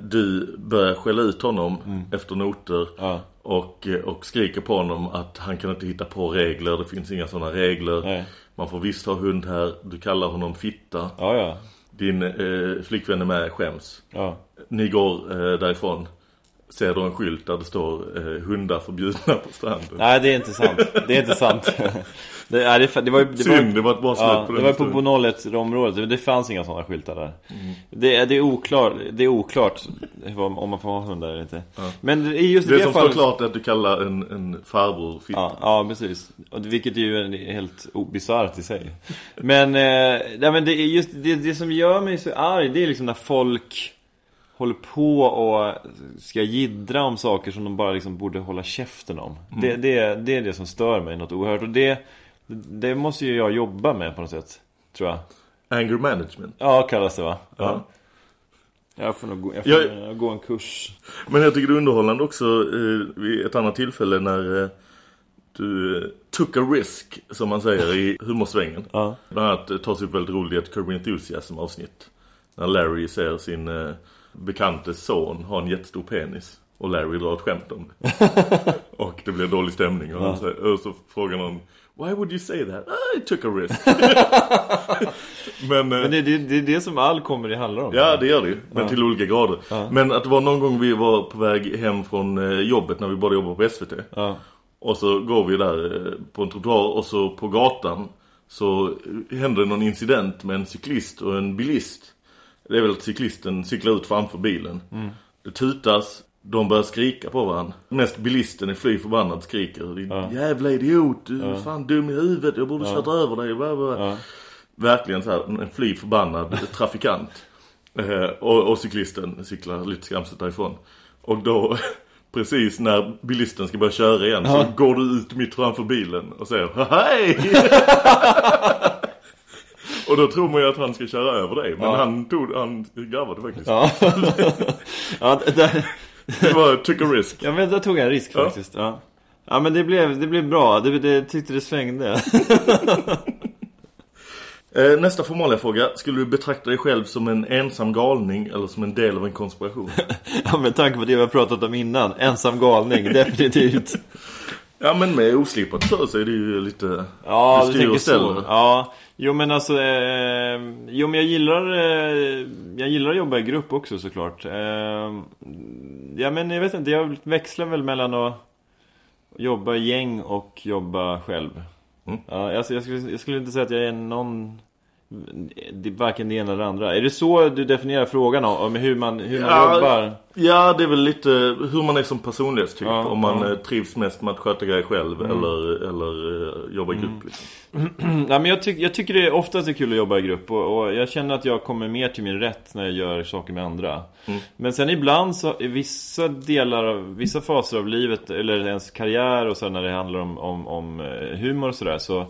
[SPEAKER 4] Du börjar skälla ut honom efter noter.
[SPEAKER 5] Mm. Ja.
[SPEAKER 4] Och, eh, och skriker på honom att han kan inte hitta på regler. Det finns inga sådana regler.
[SPEAKER 5] Nej.
[SPEAKER 4] Man får visst ha hund här. Du kallar honom fitta.
[SPEAKER 5] Ja, ja.
[SPEAKER 4] Din eh, flickvän är med skäms.
[SPEAKER 5] Ja.
[SPEAKER 4] Ni går eh, därifrån. Ser du en skylt där det står eh, hundar förbjudna på stranden?
[SPEAKER 5] Nej, det är inte sant. Det är inte sant. Det, nej, det, det var, ju- det
[SPEAKER 4] Synd,
[SPEAKER 5] var,
[SPEAKER 4] det var ett bra slut
[SPEAKER 5] ja,
[SPEAKER 4] på
[SPEAKER 5] Det var på
[SPEAKER 4] historien.
[SPEAKER 5] Bonollet området. Det- fanns inga sådana skyltar där.
[SPEAKER 4] Mm.
[SPEAKER 5] Det, det, är oklart, det är oklart om man får ha hundar eller inte. Men det är just
[SPEAKER 4] Det
[SPEAKER 5] det,
[SPEAKER 4] som står
[SPEAKER 5] fallet...
[SPEAKER 4] klart är att du kallar en, en farbror fitta.
[SPEAKER 5] Ja, ja, precis. Vilket är ju en- helt bisarrt i sig. Men, eh, nej, men det är just det, det som gör mig så arg, det är liksom när folk håller på och ska jiddra om saker som de bara liksom borde hålla käften om. Det, det, det är det som stör mig något oerhört. Och det, det måste ju jag jobba med på något sätt, tror jag.
[SPEAKER 4] Anger management.
[SPEAKER 5] Ja, kallas det va?
[SPEAKER 4] Ja.
[SPEAKER 5] Jag får nog gå, jag får
[SPEAKER 4] Jag-
[SPEAKER 5] gå en kurs.
[SPEAKER 4] Men jag tycker det är underhållande också eh, vid ett annat tillfälle när eh, du eh, took a risk, som man säger i humorsvängen.
[SPEAKER 5] Ja.
[SPEAKER 4] Bland annat eh, tas upp väldigt roligt i ett Curb Enthusiasm avsnitt. När Larry ser sin eh, bekantes son ha en jättestor penis. Och Larry drar ett skämt om det. och det blir dålig stämning. Och, han säger, och så frågar någon Why would you say that? I took a risk. Men, eh,
[SPEAKER 5] Men det, det, det är det som all comedy handlar om.
[SPEAKER 4] Ja, det gör det ju. Men
[SPEAKER 5] Ja.
[SPEAKER 4] till olika grader.
[SPEAKER 5] Ja.
[SPEAKER 4] Men att det var någon gång vi var på väg hem från eh, jobbet när vi båda jobbade på SVT.
[SPEAKER 5] Ja.
[SPEAKER 4] Och så går vi där eh, på en trottoar och så på gatan så händer det någon incident med en cyklist och en bilist. Det är väl att cyklisten cyklar ut framför bilen.
[SPEAKER 5] Mm.
[SPEAKER 4] Det tutas, de börjar skrika på varandra. Mest bilisten är fly förbannad skriker. Din
[SPEAKER 5] Ja.
[SPEAKER 4] jävla idiot, du
[SPEAKER 5] Ja.
[SPEAKER 4] fan dum i huvudet, jag borde
[SPEAKER 5] Ja.
[SPEAKER 4] kört över dig. Bla, bla.
[SPEAKER 5] Ja.
[SPEAKER 4] Verkligen så här, en fly förbannad trafikant. Eh, och, och cyklisten cyklar lite skamset därifrån. Och då, precis när bilisten ska börja köra igen så går du ut mitt framför bilen och säger Hej! och då tror man ju att han ska köra över dig. Men
[SPEAKER 5] Ja.
[SPEAKER 4] han tog, han garvade faktiskt.
[SPEAKER 5] Ja. ja, det,
[SPEAKER 4] Det var took a risk.
[SPEAKER 5] ja, men där tog jag en risk
[SPEAKER 4] Ja.
[SPEAKER 5] faktiskt. Ja, ja men det blev, det blev bra. Det, det tyckte det svängde.
[SPEAKER 4] Eh, nästa formaliga fråga. Skulle du betrakta dig själv som en ensam galning eller som en del av en konspiration?
[SPEAKER 5] ja, med tanke på det vi har pratat om innan. Ensam galning, definitivt.
[SPEAKER 4] Ja, men med oslipat så, så är det ju lite...
[SPEAKER 5] Ja,
[SPEAKER 4] du
[SPEAKER 5] tänker så. Ja, jo men alltså, eh, jo men jag gillar, eh, jag gillar att jobba i grupp också såklart. Eh, ja men jag vet inte, jag växlar väl mellan att jobba i gäng och jobba själv.
[SPEAKER 4] Mm.
[SPEAKER 5] Ja, alltså, jag, skulle, jag skulle inte säga att jag är någon, det varken det ena eller det andra. Är det så du definierar frågan om, hur man, hur man
[SPEAKER 4] Ja,
[SPEAKER 5] jobbar?
[SPEAKER 4] Ja, det är väl lite hur man är som personlighetstyp.
[SPEAKER 5] Ja,
[SPEAKER 4] om man
[SPEAKER 5] ja.
[SPEAKER 4] eh, trivs mest med att sköta grejer själv
[SPEAKER 5] Mm.
[SPEAKER 4] eller, eller eh, jobba i grupp. Liksom.
[SPEAKER 5] Nej, men jag, tyck, jag tycker det är oftast är kul att jobba i grupp och, och jag känner att jag kommer mer till min rätt när jag gör saker med andra.
[SPEAKER 4] Mm.
[SPEAKER 5] Men sen ibland så i vissa delar av, vissa faser av livet eller ens karriär och så när det handlar om, om, om eh, humor och sådär så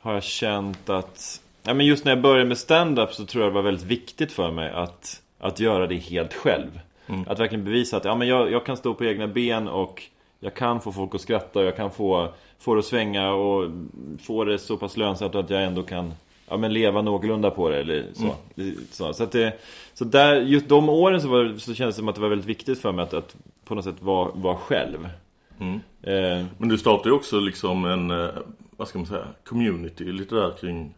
[SPEAKER 5] har jag känt att Ja men just när jag började med stand-up så tror jag det var väldigt viktigt för mig att, att göra det helt själv.
[SPEAKER 4] Mm.
[SPEAKER 5] Att verkligen bevisa att ja, men jag, jag kan stå på egna ben och jag kan få folk att skratta och jag kan få, få det att svänga och få det så pass lönsamt att jag ändå kan ja, men leva någorlunda på det eller så. Det- Så, så, att det, så där, just de åren så, var, så kändes det som att det var väldigt viktigt för mig att, att på något sätt vara, vara själv.
[SPEAKER 4] Mm.
[SPEAKER 5] Eh,
[SPEAKER 4] Men du startade ju också liksom en, eh, vad ska man säga, community lite där kring,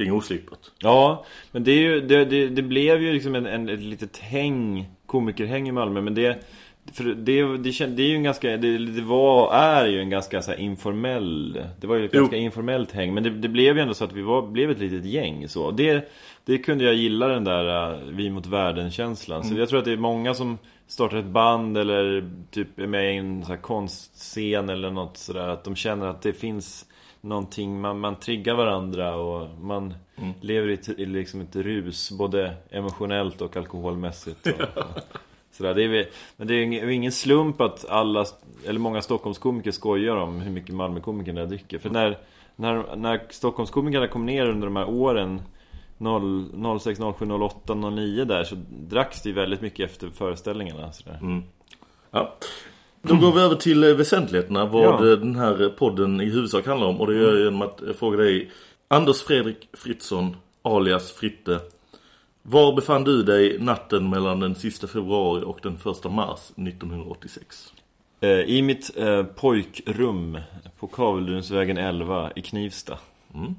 [SPEAKER 4] kring oslipat.
[SPEAKER 5] Ja, men det, är ju, det, det, det blev ju liksom en, en, ett litet häng, komikerhäng i Malmö, men det för det, det, känd- det är ju en ganska, det, det var, är ju en ganska så här informell Det var ju ett
[SPEAKER 4] Jo.
[SPEAKER 5] ganska informellt häng Men det, det blev ju ändå så att vi var, blev ett litet gäng så Det, det kunde jag gilla den där uh, vi mot världen-känslan Så jag tror att det är många som startar ett band eller typ är med i en så här konstscen eller något sådär Att de känner att det finns någonting, man, man triggar varandra och man lever i, ett- i liksom ett rus både emotionellt och alkoholmässigt och, Sådär, det är, men det är ing- ingen slump att alla, eller många Stockholmskomiker skojar om hur mycket Malmökomikerna dricker. För när, när, när Stockholmskomikerna kom ner under de här åren 0, 06, 07, 08, 09 där så dracks det ju väldigt mycket efter föreställningarna. Sådär.
[SPEAKER 4] Mm. Ja. Då går vi över till eh, väsentligheterna vad
[SPEAKER 5] Ja.
[SPEAKER 4] eh, den här podden i huvudsak handlar om. Och det gör jag genom att eh, fråga dig Anders Fredrik Fritzson alias Fritte. Var befann du dig natten mellan den sista februari och den första mars 1986?
[SPEAKER 5] Eh, I mitt eh, pojkrum på Kaveldurnsvägen 11 i Knivsta.
[SPEAKER 4] Mm.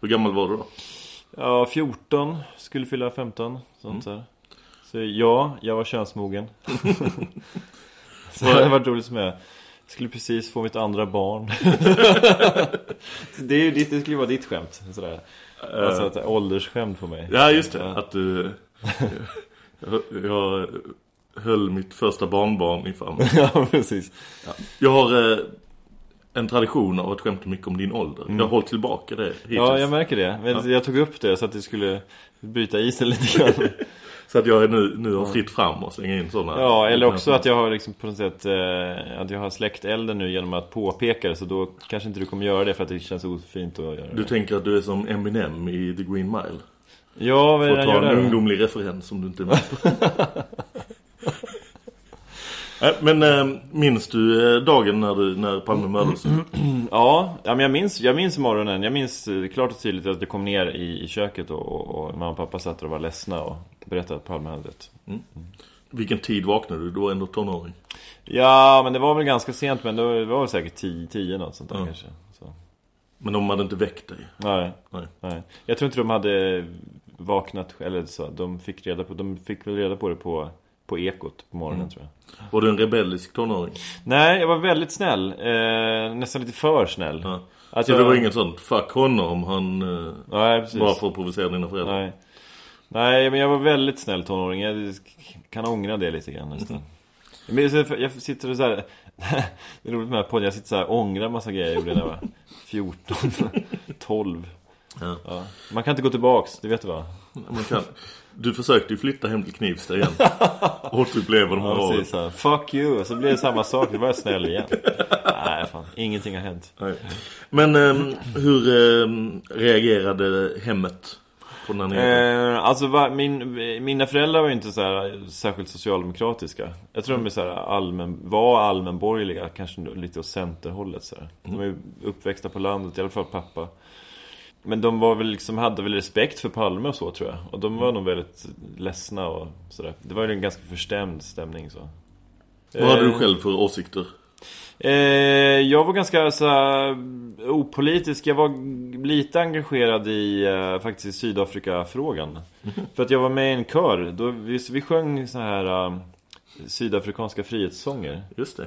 [SPEAKER 4] Hur gammal var du då?
[SPEAKER 5] Ja, 14, skulle fylla 15, sånt där. Så ja, jag var könsmogen. så det hade varit roligt med. Jag skulle precis få mitt andra barn. det, är ju ditt, det skulle vara ditt skämt. Sådär. Alltså ett åldersskämt på mig.
[SPEAKER 4] Ja, just det. Att du... jag, jag höll mitt första barnbarn i famnen.
[SPEAKER 5] ja, precis.
[SPEAKER 4] Jag har eh, en tradition av att skämta mycket om din ålder. Jag har hållit tillbaka det hittills.
[SPEAKER 5] Ja, jag märker det. Men
[SPEAKER 4] Ja.
[SPEAKER 5] jag tog upp det så att det skulle bryta isen lite grann.
[SPEAKER 4] Så att jag är nu, nu har fritt fram och slänga in sådana.
[SPEAKER 5] Ja, eller också att jag har liksom på något sätt eh, Att jag har släckt elden nu genom att påpeka det Så då kanske inte du kommer göra det för att det känns ofint att göra
[SPEAKER 4] Du
[SPEAKER 5] det
[SPEAKER 4] tänker att du är som Eminem i The Green Mile?
[SPEAKER 5] Ja, vad är
[SPEAKER 4] För
[SPEAKER 5] det
[SPEAKER 4] att
[SPEAKER 5] han
[SPEAKER 4] ta en ungdomlig referens som du inte är med på. Nej, Men äh, minns du eh, dagen när, du, när Palme mördades?
[SPEAKER 5] Ja, men jag minns, jag minns morgonen Jag minns eh, klart och tydligt att jag kom ner i, i köket och, och, och mamma och pappa satt och var ledsna och berättade att Palme hade dött
[SPEAKER 4] Vilken tid vaknade du? Du var ändå tonåring.
[SPEAKER 5] Ja, men det var väl ganska sent Men det var väl säkert 10, 10 något sånt där
[SPEAKER 4] Ja.
[SPEAKER 5] kanske så.
[SPEAKER 4] Men de hade inte väckt dig?
[SPEAKER 5] Nej,
[SPEAKER 4] Nej.
[SPEAKER 5] nej Jag tror inte de hade vaknat Eller så, de fick reda på De fick väl reda på det på, på Ekot på morgonen
[SPEAKER 4] Mm.
[SPEAKER 5] tror jag
[SPEAKER 4] Var du en rebellisk tonåring?
[SPEAKER 5] Nej, jag var väldigt snäll. Eh, nästan lite för snäll.
[SPEAKER 4] Ja.
[SPEAKER 5] Att
[SPEAKER 4] Så
[SPEAKER 5] jag-
[SPEAKER 4] det var inget sånt, fuck honom, han... eh,
[SPEAKER 5] Nej.
[SPEAKER 4] Bara för att provocera dina föräldrar?
[SPEAKER 5] Nej. Nej, men jag var väldigt snäll tonåring. Jag kan ångra det lite grann nästan. Men jag sitter så här... Det är roligt med den här podden. Jag sitter så här och ångrar massa grejer jag gjorde när jag var 14, 12.
[SPEAKER 4] Ja.
[SPEAKER 5] Ja. Man kan inte gå tillbaks, det vet du va?
[SPEAKER 4] Man kan. Du försökte ju flytta hem till Knivsta igen. Återuppleva de här
[SPEAKER 5] Ja,
[SPEAKER 4] åren.
[SPEAKER 5] precis, så. Fuck you, så blir det samma sak, det var jag snäll igen. Nej, fan, ingenting har hänt.
[SPEAKER 4] Nej. Men ehm, hur ehm, reagerade hemmet på den?
[SPEAKER 5] Eh, alltså va, min, mina föräldrar var ju inte så här, särskilt socialdemokratiska. Jag tror de är så här allmän, var allmänborgerliga, kanske lite åt centerhållet så här. De är ju uppväxta på landet, i alla fall pappa. Men de var väl liksom, hade väl respekt för Palme och så tror jag. Och de var nog väldigt ledsna och sådär. Det var ju en ganska förstämd stämning så.
[SPEAKER 4] Vad hade du
[SPEAKER 5] Eh,
[SPEAKER 4] själv för åsikter?
[SPEAKER 5] Eh, jag var ganska så här, opolitisk. Jag var lite engagerad i eh, faktiskt i Sydafrika-frågan. För att jag var med i en kör. Då, vi, vi sjöng så här eh, sydafrikanska frihetssånger.
[SPEAKER 4] Just det.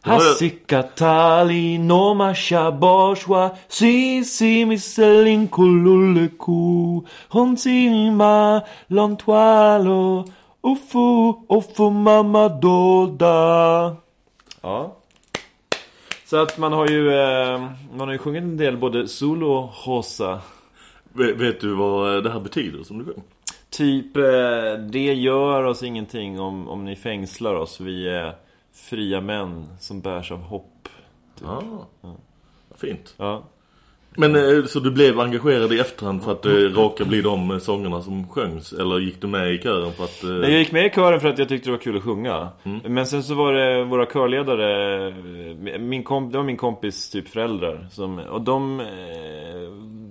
[SPEAKER 5] Hasikatali no mashaboshwa sisi miselinkululeku hontima lontwalo ufu ufu mamadoda Ja. Så att man har ju eh, Man har ju sjungit en del både Zulu och Hossa
[SPEAKER 4] Vet, vet du vad det här betyder som du sjöng?
[SPEAKER 5] Typ eh, Det gör oss ingenting om, om ni fängslar oss Vi är fria män som bärs av hopp typ.
[SPEAKER 4] Ah, fint.
[SPEAKER 5] Ja.
[SPEAKER 4] Men eh, så du blev engagerad i efterhand för att det råkade bli de eh, sångerna som sjöngs? Eller gick du med i kören för att... eh,
[SPEAKER 5] Nej, jag gick med i kören för att jag tyckte det var kul att sjunga. Men sen så var det våra körledare, eh, min komp, det var min kompis typ föräldrar. Som, och de, eh,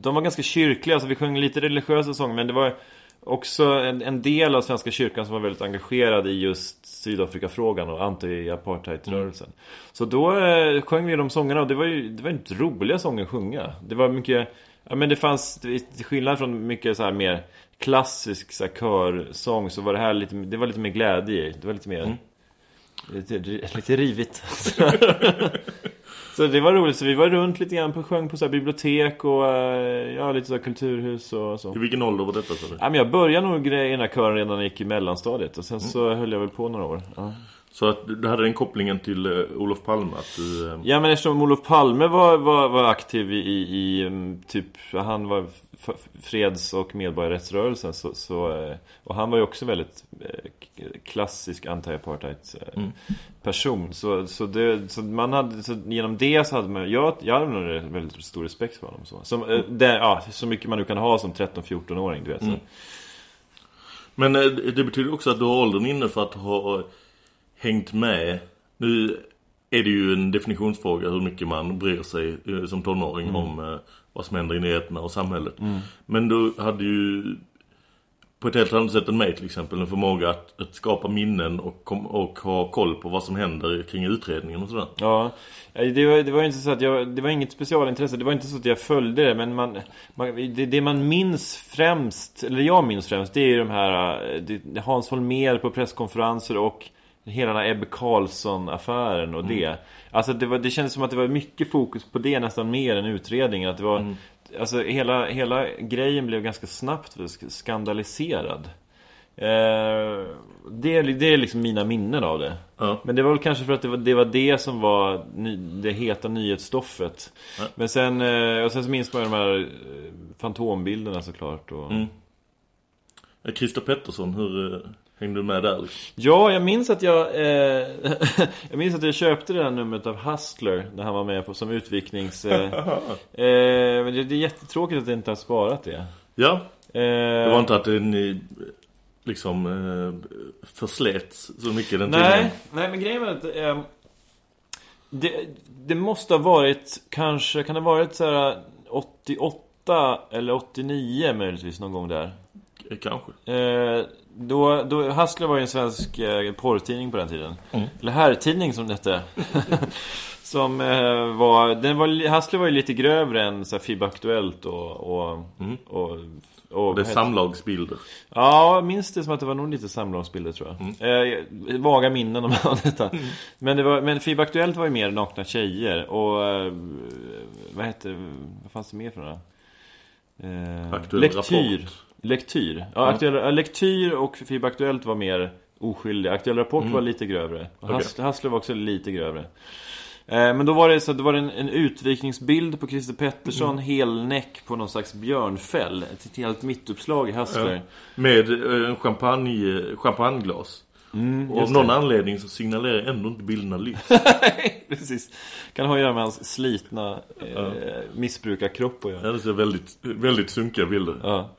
[SPEAKER 5] de var ganska kyrkliga, så vi sjöng lite religiösa sånger. Men det var också en, en del av Svenska kyrkan som var väldigt engagerad i just Sydafrikafrågan och anti-apartheidrörelsen. Så då eh, sjöng vi de sångerna och det var ju det var inte roliga sånger att sjunga. Det var mycket, ja men det fanns, till skillnad från mycket så här mer klassisk så här, körsång så var det här lite, det var lite mer glädje i. Det var lite mer, lite, lite rivigt. Så det var roligt, så vi var runt lite grann på sjöng på så bibliotek och eh, ja, lite så kulturhus och så.
[SPEAKER 4] I vilken ålder var detta du?
[SPEAKER 5] Ja, men jag började nog i den här kören redan när jag gick i mellanstadiet och sen så höll jag väl på några år. Ja.
[SPEAKER 4] Så att du hade den kopplingen till eh, Olof Palme att du... eh,
[SPEAKER 5] Ja men eftersom Olof Palme var, var, var aktiv i, i, um, typ, han var freds och medborgarrättsrörelsen så, så, eh, och han var ju också väldigt klassisk anti-apartheid eh,
[SPEAKER 4] Mm.
[SPEAKER 5] person. Så, så, det, så man hade, så genom det så hade man, jag, jag hade nog väldigt stor respekt för honom. Så, som, eh, det, ja, så mycket man nu kan ha som 13-14-åring, du vet. Så.
[SPEAKER 4] Mm. Men det betyder också att du har åldern inne för att ha hängt med. Nu är det ju en definitionsfråga hur mycket man bryr sig eh, som tonåring
[SPEAKER 5] Mm.
[SPEAKER 4] om eh, vad som händer i nyheterna och samhället.
[SPEAKER 5] Mm.
[SPEAKER 4] Men du hade ju på ett helt annat sätt än mig till exempel en förmåga att, att skapa minnen och, kom, och ha koll på vad som händer kring utredningen och sådär.
[SPEAKER 5] Ja, det var, det var inte så att jag, det var inget specialintresse, det var inte så att jag följde det men man, man det, det man minns främst, eller jag minns främst, det är ju de här eh, det, Hans Holmér på presskonferenser och hela den här Ebbe Carlsson-affären och det. Alltså det, var, det kändes som att det var mycket fokus på det nästan mer än utredningen. Att det var, Alltså hela, hela grejen blev ganska snabbt skandaliserad. Eh, det, är- det är liksom mina minnen av det.
[SPEAKER 4] Ja.
[SPEAKER 5] Men det var väl kanske för att det var det, var det som var ny, det heta nyhetsstoffet.
[SPEAKER 4] Ja.
[SPEAKER 5] Men sen, eh, och sen så minns man ju de här eh, fantombilderna såklart. Och...
[SPEAKER 4] Mm. Christer Pettersson, hur eh, hängde du med där?
[SPEAKER 5] Ja, jag minns att jag eh, Jag minns att jag köpte det här numret av Hustler När han var med på som utviknings eh, eh, Men det, det är jättetråkigt att jag inte har sparat det
[SPEAKER 4] Ja,
[SPEAKER 5] eh,
[SPEAKER 4] det var inte att det ni liksom eh, förslets så mycket den
[SPEAKER 5] Nej,
[SPEAKER 4] tidningen.
[SPEAKER 5] nej men grejen var att eh, det, det måste ha varit Kanske, kan det ha varit så här 88 eller 89 möjligtvis någon gång där
[SPEAKER 4] Kanske.
[SPEAKER 5] Eh, då, då, Hustler var ju en svensk eh, porrtidning på den tiden.
[SPEAKER 4] Mm.
[SPEAKER 5] Eller herrtidning som det hette. som eh, var, den var, Hustler var ju lite grövre än så här, FIB Aktuellt och, och,
[SPEAKER 4] Mm.
[SPEAKER 5] och, och,
[SPEAKER 4] det är samlagsbilder.
[SPEAKER 5] Ja, jag minns det som att det var nog lite samlagsbilder tror jag. Eh, vaga minnen om detta. Men, det var, men FIB Aktuellt var ju mer nakna tjejer och eh, vad hette, vad fanns det mer för några? Eh,
[SPEAKER 4] Aktuell
[SPEAKER 5] lektyr.
[SPEAKER 4] Rapport.
[SPEAKER 5] Lektyr. Ja,
[SPEAKER 4] Ja.
[SPEAKER 5] aktuell, ja, lektyr och FIB Aktuellt var mer oskyldiga. Aktuell Rapport
[SPEAKER 4] Mm.
[SPEAKER 5] var lite grövre. Och. Hustler, Hustler var också lite grövre. Eh, Men då var det så det var en, en utvikningsbild på Christer Pettersson,
[SPEAKER 4] Mm.
[SPEAKER 5] helnäck på någon slags björnfäll. Ett helt mittuppslag i Hustler.
[SPEAKER 4] Ja. Med eh, en champagne, champagneglas.
[SPEAKER 5] Mm,
[SPEAKER 4] och av någon
[SPEAKER 5] det.
[SPEAKER 4] anledning så signalerar ändå inte bilderna lyss.
[SPEAKER 5] Precis. Kan ha att göra med hans slitna eh, missbrukarkropp att göra.
[SPEAKER 4] Ja, det ser väldigt, väldigt sunkiga bilder.
[SPEAKER 5] Ja.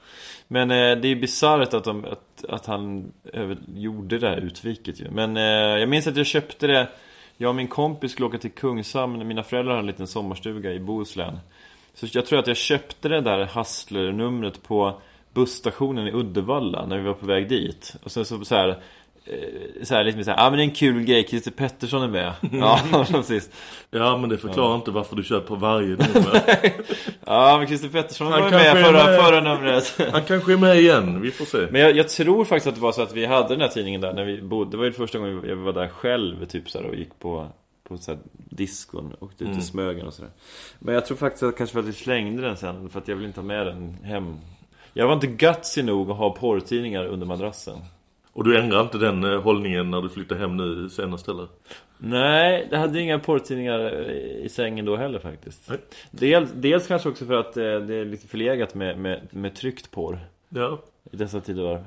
[SPEAKER 5] Men eh, det är bisarrt att, de, att, att han över, gjorde det här utviket ju. Men eh, jag minns att jag köpte det. Jag och min kompis skulle åka till Kungshamn. Mina föräldrar har en liten sommarstuga i Bohuslän. Så jag tror att jag köpte det där Hustler-numret på busstationen i Uddevalla när vi var på väg dit. Och sen så, så här så här, mer så här, ja men det är en kul grej, Christer Pettersson är med Ja, precis
[SPEAKER 4] Ja, men det förklarar inte varför du köper varje nummer.
[SPEAKER 5] Ja, men Christer Pettersson
[SPEAKER 4] Han
[SPEAKER 5] var med förra,
[SPEAKER 4] med.
[SPEAKER 5] förra numret
[SPEAKER 4] Han kanske är med igen, vi får se.
[SPEAKER 5] Men jag, jag tror faktiskt att det var så att vi hade den här tidningen där när vi bodde Det var ju första gången jag var där själv typ så här, och gick på på så här diskon och åkte ut
[SPEAKER 4] Mm.
[SPEAKER 5] i Smögen och sådär Men jag tror faktiskt att kanske för att vi slängde den sen För att jag vill inte ha med den hem Jag var inte gutsy nog att ha porrtidningar under madrassen
[SPEAKER 4] Och du ändrar inte den eh, hållningen när du flyttar hem nu senast eller?
[SPEAKER 5] Nej, jag hade inga porrtidningar i sängen då heller faktiskt Del, Dels kanske också för att eh, det är lite förlegat med, med, med tryckt porr
[SPEAKER 4] Ja.
[SPEAKER 5] I dessa tidevarv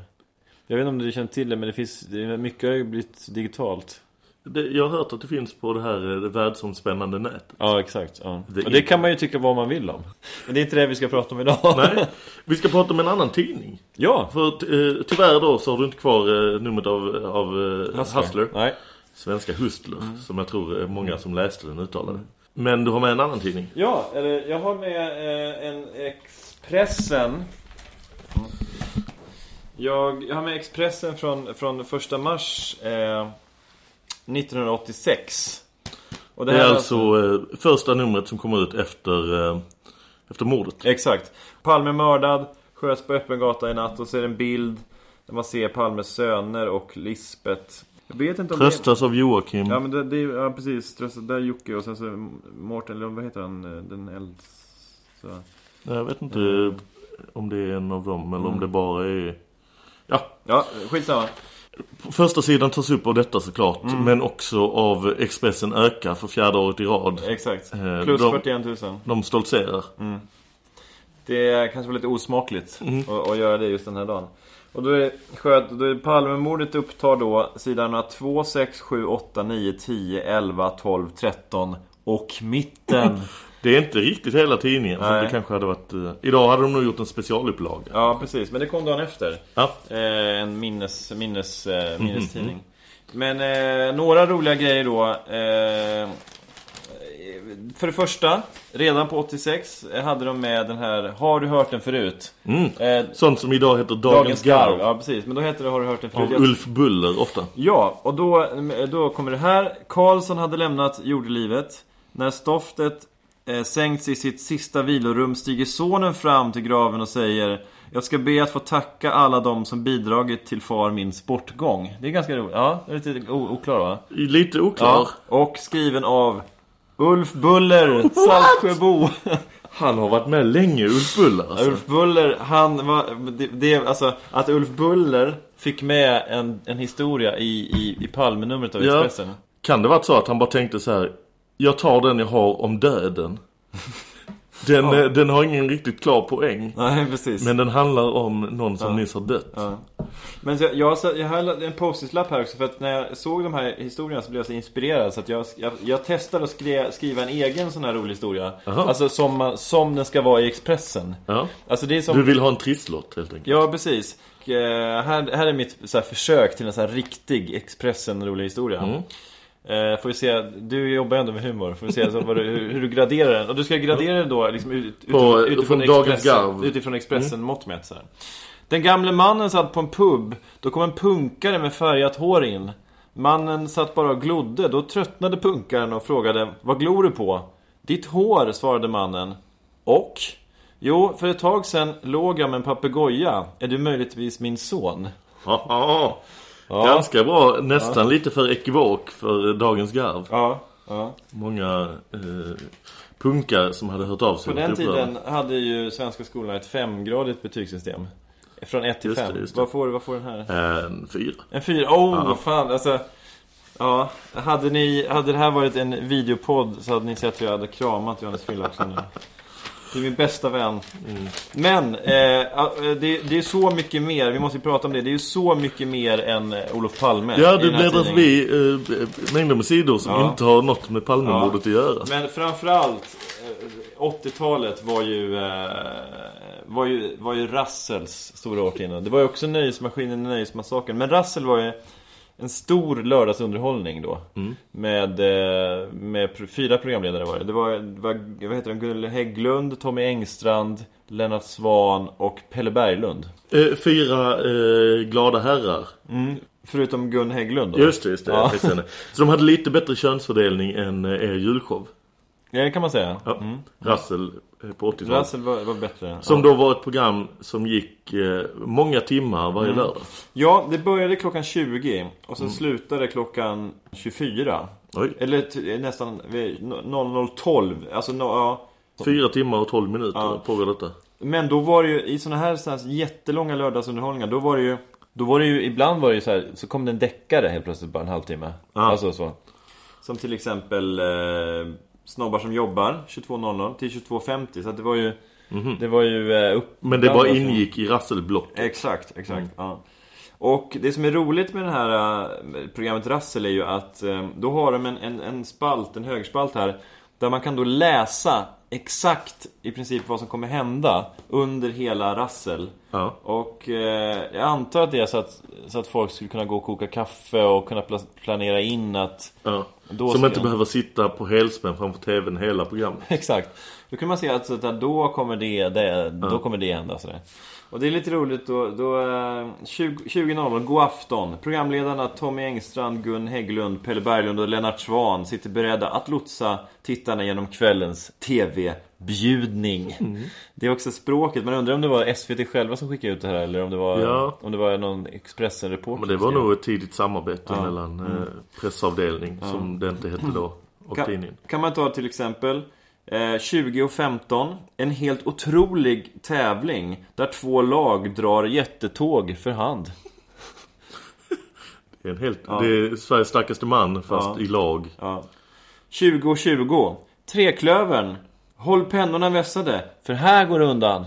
[SPEAKER 5] Jag vet inte om du känner till det men det finns Mycket har ju blivit digitalt
[SPEAKER 4] Det, jag har hört att det finns på det här eh, det världsomspännande nätet.
[SPEAKER 5] Ja, exakt ja.
[SPEAKER 4] Det
[SPEAKER 5] Och det kan man ju tycka vad man vill om Men det är inte det vi ska prata om idag
[SPEAKER 4] Nej, vi ska prata om en annan tidning.
[SPEAKER 5] Ja
[SPEAKER 4] För eh, tyvärr då så har du inte kvar eh, numret av, av
[SPEAKER 5] Hustler.
[SPEAKER 4] Hustler.
[SPEAKER 5] Nej
[SPEAKER 4] Svenska Hustler, som jag tror många som läste den uttalade. Men du har med en annan tidning.
[SPEAKER 5] Ja, eller jag har med en Expressen jag, jag har med Expressen från, från första mars eh, 1986. Och
[SPEAKER 4] Det,
[SPEAKER 5] här
[SPEAKER 4] är alltså eh, första numret som kommer ut efter, eh, efter mordet.
[SPEAKER 5] Exakt. Palme mördad, sköts på öppen gata i natt och så är det en bild Där man ser Palmes söner och Lisbeth. Jag vet inte om det
[SPEAKER 4] Tröstas av Joakim.
[SPEAKER 5] Ja men det, det är, ja precis, Tröstas, där är Jocke och sen så Mårten, eller vad heter han, eh, den äldsta?
[SPEAKER 4] Jag vet inte om det är en av dem eller om det bara är... Ja,
[SPEAKER 5] Ja, skitsamma
[SPEAKER 4] första sidan tas upp av detta såklart.
[SPEAKER 5] Mm.
[SPEAKER 4] Men också av Expressen ökar för fjärde året i rad.
[SPEAKER 5] Exakt,
[SPEAKER 4] Eh,
[SPEAKER 5] plus
[SPEAKER 4] de-
[SPEAKER 5] 41 000
[SPEAKER 4] De stoltserar.
[SPEAKER 5] Det kanske var lite osmakligt
[SPEAKER 4] Mm.
[SPEAKER 5] att, att göra det just den här dagen. Och då är det skönt, då är Palmemordet upptar då sidorna 2, 6, 7, 8, 9, 10, 11, 12, 13 och mitten.
[SPEAKER 4] Det är inte riktigt hela tidningen som det kanske hade varit... eh, idag hade de nog gjort en specialupplaga.
[SPEAKER 5] Ja, precis. Men det kom dagen efter.
[SPEAKER 4] Ja.
[SPEAKER 5] Eh, en minnes, minnes, eh,
[SPEAKER 4] Mhm,
[SPEAKER 5] minnestidning. Men eh, några roliga grejer då. Eh, för det första, redan på 86 hade de med den här Har du hört den förut?
[SPEAKER 4] Mm.
[SPEAKER 5] Eh,
[SPEAKER 4] Sånt som idag heter Dagens,
[SPEAKER 5] Dagens Garv. Ja, precis. Men då heter det Har du hört den förut?
[SPEAKER 4] Av Ulf Buller ofta.
[SPEAKER 5] Ja, och då, då kommer det här. Karlsson hade lämnat jordelivet. När stoftet sänkts i sitt sista vilorum stiger sonen fram till graven och säger Jag ska be att få tacka alla de som bidragit till far min sportgång. Det är ganska roligt. Ja, det är lite oklar va?
[SPEAKER 4] Lite oklar.
[SPEAKER 5] Ja, och skriven av Ulf Buller, Saltsjöbo.
[SPEAKER 4] Han har varit med länge, Ulf Buller alltså.
[SPEAKER 5] Ulf Buller, han var... Det, det, alltså, att Ulf Buller fick med en, en historia i, i, i Palmenumret av
[SPEAKER 4] Ja.
[SPEAKER 5] Expressen.
[SPEAKER 4] Kan det vara så att han bara tänkte så här Jag tar den jag har om döden Den,
[SPEAKER 5] Ja.
[SPEAKER 4] eh, den har ingen riktigt klar poäng
[SPEAKER 5] Nej, precis.
[SPEAKER 4] Men den handlar om någon som
[SPEAKER 5] Ja.
[SPEAKER 4] nyss har dött
[SPEAKER 5] Ja. Men jag, så, jag har en post-it-lapp här också för att när jag såg de här historierna så blev jag så inspirerad så att jag, jag, jag testade att skri, skriva en egen sån här rolig historia.
[SPEAKER 4] Jaha.
[SPEAKER 5] Alltså som, som den ska vara i Expressen.
[SPEAKER 4] ja.
[SPEAKER 5] Alltså det är som...
[SPEAKER 4] Du vill ha en trisslott helt enkelt
[SPEAKER 5] Ja, precis. Och, eh, här, här är mitt så här, försök till en så här riktig Expressen-rolig historia.
[SPEAKER 4] Mm.
[SPEAKER 5] Eh, får vi se, du jobbar ändå med humor. Får vi se så vad du, hur, hur du graderar den. Och du ska gradera den då liksom, ut,
[SPEAKER 4] På-
[SPEAKER 5] utifrån, utifrån,
[SPEAKER 4] från Dagens
[SPEAKER 5] Expressen,
[SPEAKER 4] Garv. Mm.
[SPEAKER 5] utifrån Expressen mått mätt så här. Den gamle mannen satt på en pub. Då kom en punkare med färgat hår in. Mannen satt bara och glodde. Då tröttnade punkaren och frågade Vad glor du på? Ditt hår, svarade mannen. Och? Jo, för ett tag sedan låg jag med en papegoja. Är du möjligtvis min son? Ja.
[SPEAKER 4] Ganska bra, nästan lite för ekivok för Dagens Garv
[SPEAKER 5] Ja, ja.
[SPEAKER 4] Många eh, punkar som hade hört av sig
[SPEAKER 5] På den tiden hade ju svenska skolan ett femgradigt betygssystem. Från 1 till
[SPEAKER 4] Just det,
[SPEAKER 5] 5.
[SPEAKER 4] just det.
[SPEAKER 5] Vad får, vad får den här?
[SPEAKER 4] En fyra
[SPEAKER 5] En fyra. Oh,
[SPEAKER 4] Ja.
[SPEAKER 5] fan. Alltså, Ja, hade, ni, hade det här varit en videopodd så hade ni sett hur jag hade kramat Johannes nu. Det är min bästa vän. Men eh, det, det är så mycket mer, vi måste ju prata om det. Det är ju så mycket mer än eh, Olof Palme.
[SPEAKER 4] Ja, det bläddrar förbi eh, mängder med sidor som
[SPEAKER 5] Ja.
[SPEAKER 4] inte har något med Palmemordet att göra.
[SPEAKER 5] Men framförallt eh, 80-talet var ju, eh, var ju var ju Russells stora årtionde. Det var ju också Nöjesmaskinen och Nöjesmassakern. Men Russell var ju en stor lördagsunderhållning då.
[SPEAKER 4] Mm.
[SPEAKER 5] Med, eh, med fyra programledare var det. Det var, det var vad heter de? Gunnel Hägglund, Tommy Engstrand, Lennart Svan och Pelle Berglund.
[SPEAKER 4] Eh, fyra eh, glada herrar.
[SPEAKER 5] Mm. Förutom Gun Hägglund då.
[SPEAKER 4] Just det, just det.
[SPEAKER 5] Ja.
[SPEAKER 4] Så de hade lite bättre könsfördelning än eh, er julshow.
[SPEAKER 5] Ja, det kan man säga.
[SPEAKER 4] Ja.
[SPEAKER 5] Mm.
[SPEAKER 4] Russell eh, på 80-talet.
[SPEAKER 5] Russell var, var bättre.
[SPEAKER 4] Som
[SPEAKER 5] ja.
[SPEAKER 4] då var ett program som gick eh, många timmar varje
[SPEAKER 5] Mm.
[SPEAKER 4] lördag.
[SPEAKER 5] Ja, det började klockan 20 och sen
[SPEAKER 4] Mm.
[SPEAKER 5] slutade klockan 24.
[SPEAKER 4] Oj.
[SPEAKER 5] Eller t- nästan vid 00.12. Alltså, no, ja.
[SPEAKER 4] Fyra timmar och 12 minuter
[SPEAKER 5] Ja.
[SPEAKER 4] pågår detta.
[SPEAKER 5] Men då var det ju, i såna här, såna här jättelånga lördagsunderhållningar, då var det ju Då var det ju, ibland var det ju så här, så kom det en deckare helt plötsligt bara en halvtimme.
[SPEAKER 4] Ja.
[SPEAKER 5] Alltså så. Som till exempel eh, Snobbar som jobbar 22.00 till 22.50. Så det var ju Det var ju eh, upp.
[SPEAKER 4] Men det bara ingick i Russellblock.
[SPEAKER 5] Exakt, exakt.
[SPEAKER 4] Mm.
[SPEAKER 5] Ja. Och det som är roligt med det här eh, programmet Rassel är ju att eh, då har de en, en, en spalt, en högerspalt här där man kan då läsa exakt i princip vad som kommer hända under hela Rassel.
[SPEAKER 4] Ja.
[SPEAKER 5] Och eh, jag antar att det är så att, så att folk skulle kunna gå och koka kaffe och kunna pla- planera in att
[SPEAKER 4] Ja.
[SPEAKER 5] Då
[SPEAKER 4] Som inte behöver sitta på helspänn framför tvn hela programmet.
[SPEAKER 5] Exakt. Då kan man se att, så att då kommer det, det då
[SPEAKER 4] Ja.
[SPEAKER 5] kommer det hända sådär. Och det är lite roligt då, då eh, 20 20.00, god afton. Programledarna Tommy Engstrand, Gun Hägglund, Pelle Berglund och Lennart Svan sitter beredda att lotsa tittarna genom kvällens TV-bjudning.
[SPEAKER 4] Mm.
[SPEAKER 5] Det är också språket, man undrar om det var SVT själva som skickade ut det här eller om det var,
[SPEAKER 4] Ja.
[SPEAKER 5] om det var någon Expressen-reporter
[SPEAKER 4] Men det var nog ett tidigt samarbete
[SPEAKER 5] Ja.
[SPEAKER 4] mellan
[SPEAKER 5] Mm.
[SPEAKER 4] eh, pressavdelning,
[SPEAKER 5] Ja.
[SPEAKER 4] som det inte hette då, och
[SPEAKER 5] kan,
[SPEAKER 4] tidningen.
[SPEAKER 5] kan man ta till exempel eh, 20 och 15 En helt otrolig tävling Där två lag drar jättetåg för hand
[SPEAKER 4] Det är, en helt,
[SPEAKER 5] Ja.
[SPEAKER 4] det är Sveriges starkaste man, fast
[SPEAKER 5] Ja.
[SPEAKER 4] i lag.
[SPEAKER 5] ja. 20 och 20 Treklövern Håll pennorna vässade För här går det undan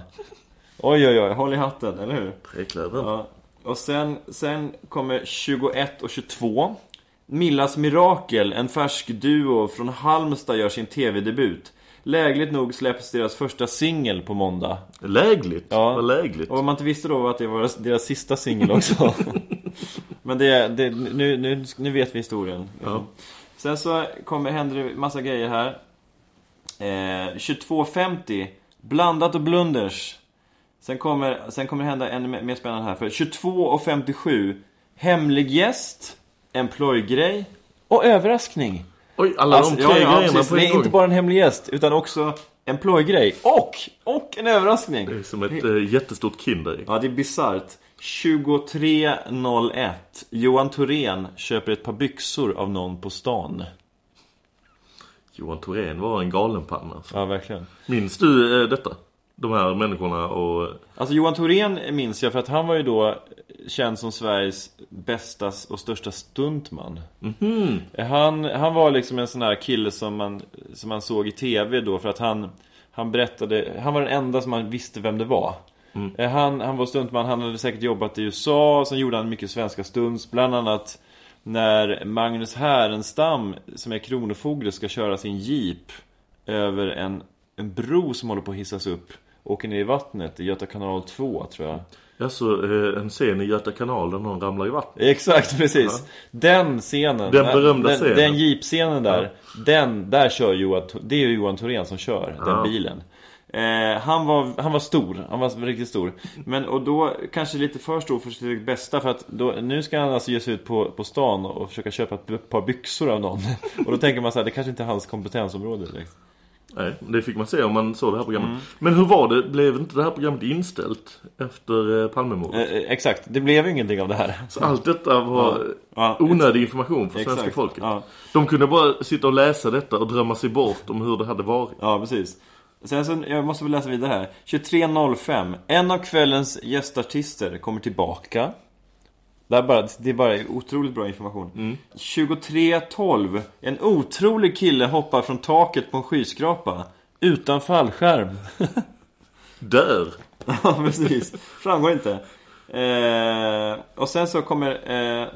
[SPEAKER 5] Oj oj oj, håll i hatten, eller hur?
[SPEAKER 4] Treklövern.
[SPEAKER 5] Ja. Och sen, sen kommer 21 och 22 Millas Mirakel, en färsk duo från Halmstad gör sin tv-debut Lägligt nog släpps deras första singel på måndag.
[SPEAKER 4] Lägligt?
[SPEAKER 5] Ja.
[SPEAKER 4] Vad lägligt?
[SPEAKER 5] Och om man inte visste då att det var deras sista singel också. Men det, det nu, nu, nu vet vi historien.
[SPEAKER 4] Ja.
[SPEAKER 5] Sen så kommer, händer det massa grejer här. Eh, 22.50 Blandat och blunders. Sen kommer, sen kommer det hända ännu mer spännande här. För 22.57 Hemlig gäst En plojgrej Och överraskning
[SPEAKER 4] Oj, alla de tre grejerna
[SPEAKER 5] precis.
[SPEAKER 4] på
[SPEAKER 5] Det
[SPEAKER 4] en
[SPEAKER 5] är
[SPEAKER 4] gång.
[SPEAKER 5] inte bara en hemlig gäst utan också en plojgrej och, och en överraskning
[SPEAKER 4] Det är som ett eh, jättestort Kinderägg.
[SPEAKER 5] Ja, det är bisarrt. 23.01. Johan Thorén köper ett par byxor av någon på stan.
[SPEAKER 4] Johan Thorén var en galenpanna. alltså.
[SPEAKER 5] Ja, verkligen.
[SPEAKER 4] Minns du eh, detta? De här människorna och...
[SPEAKER 5] Alltså Johan Thorén minns jag för att han var ju då känd som Sveriges bästa och största stuntman.
[SPEAKER 4] Mhm.
[SPEAKER 5] Han, han var liksom en sån här kille som man, som man såg i tv då för att han, han berättade, han var den enda som man visste vem det var. Eh, Han, han var stuntman, han hade säkert jobbat i USA, sen gjorde han mycket svenska stunts, bland annat när Magnus Härenstam, som är kronofogde, ska köra sin jeep över en, en bro som håller på att hissas upp, åker ner i vattnet i Göta kanal 2, tror jag.
[SPEAKER 4] Alltså en scen i Göta kanal där någon ramlar i vattnet.
[SPEAKER 5] Exakt, precis. Den scenen.
[SPEAKER 4] Den berömda
[SPEAKER 5] den,
[SPEAKER 4] scenen.
[SPEAKER 5] Den jeepscenen där. Den, där kör Johan, det är Johan Thorén som kör den
[SPEAKER 4] Ja.
[SPEAKER 5] bilen. Eh, han, var, han var stor, han var riktigt stor. Men och då kanske lite för stor för sitt bästa för att då, nu ska han alltså ge sig ut på, på stan och försöka köpa ett par byxor av någon. och då tänker man så här, det kanske inte är hans kompetensområde. Liksom.
[SPEAKER 4] Nej, det fick man se om man såg det här programmet.
[SPEAKER 5] Mm.
[SPEAKER 4] Men hur var det? Blev inte det här programmet inställt efter eh, Palmemordet?
[SPEAKER 5] Eh, eh, exakt, det blev ingenting av det här.
[SPEAKER 4] Så allt detta var.
[SPEAKER 5] Ja.
[SPEAKER 4] onödig information för
[SPEAKER 5] Exakt.
[SPEAKER 4] svenska folket.
[SPEAKER 5] Ja.
[SPEAKER 4] De kunde bara sitta och läsa detta och drömma sig bort om hur det hade varit.
[SPEAKER 5] Ja, precis. Sen så, jag måste väl läsa vidare här. 23.05. En av kvällens gästartister kommer tillbaka. Det är bara, det är bara otroligt bra information. 23.12. En otrolig kille hoppar från taket på en skyskrapa. Utan fallskärm.
[SPEAKER 4] Dör.
[SPEAKER 5] ja, precis. Framgår inte. Eh, och sen så kommer eh,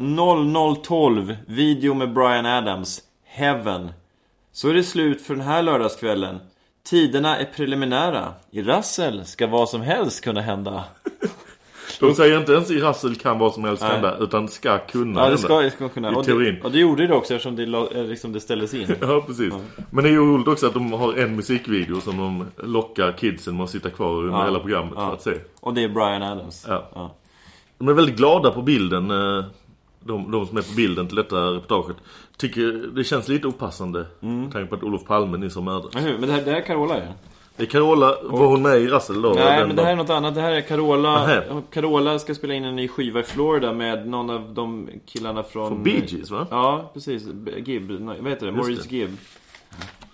[SPEAKER 5] 0012. Video med Brian Adams. Heaven. Så är det slut för den här lördagskvällen. Tiderna är preliminära. I Rassel ska vad som helst kunna hända.
[SPEAKER 4] De säger inte ens i Russell kan vad som helst
[SPEAKER 5] Nej.
[SPEAKER 4] hända, utan ska kunna
[SPEAKER 5] Ja, det ska, det ska kunna.
[SPEAKER 4] I
[SPEAKER 5] Och
[SPEAKER 4] teorin.
[SPEAKER 5] det, och det gjorde det också eftersom det, eh, liksom det ställdes in.
[SPEAKER 4] Ja, precis. Men det är ju roligt också att de har en musikvideo som de lockar kidsen med att sitta kvar under
[SPEAKER 5] Ja.
[SPEAKER 4] hela programmet
[SPEAKER 5] Ja.
[SPEAKER 4] för att se.
[SPEAKER 5] Och det är Brian Adams.
[SPEAKER 4] Ja. De är väldigt glada på bilden, eh, de, de som är på bilden till detta reportaget. Tycker det känns lite opassande. Med tanke på att Olof Palme nyss har mördats.
[SPEAKER 5] Men, det, här, det här är Carola ju.
[SPEAKER 4] Är Carola, var hon med i Rassel då?
[SPEAKER 5] Nej, men det här är något annat. Det här är Carola.
[SPEAKER 4] Nähä.
[SPEAKER 5] Carola ska spela in en ny skiva i Florida med någon av de killarna från...
[SPEAKER 4] Från Bee Gees, va?
[SPEAKER 5] Ja, precis. Gibb. Vad heter det?
[SPEAKER 4] Just
[SPEAKER 5] Maurice
[SPEAKER 4] det.
[SPEAKER 5] Gibb.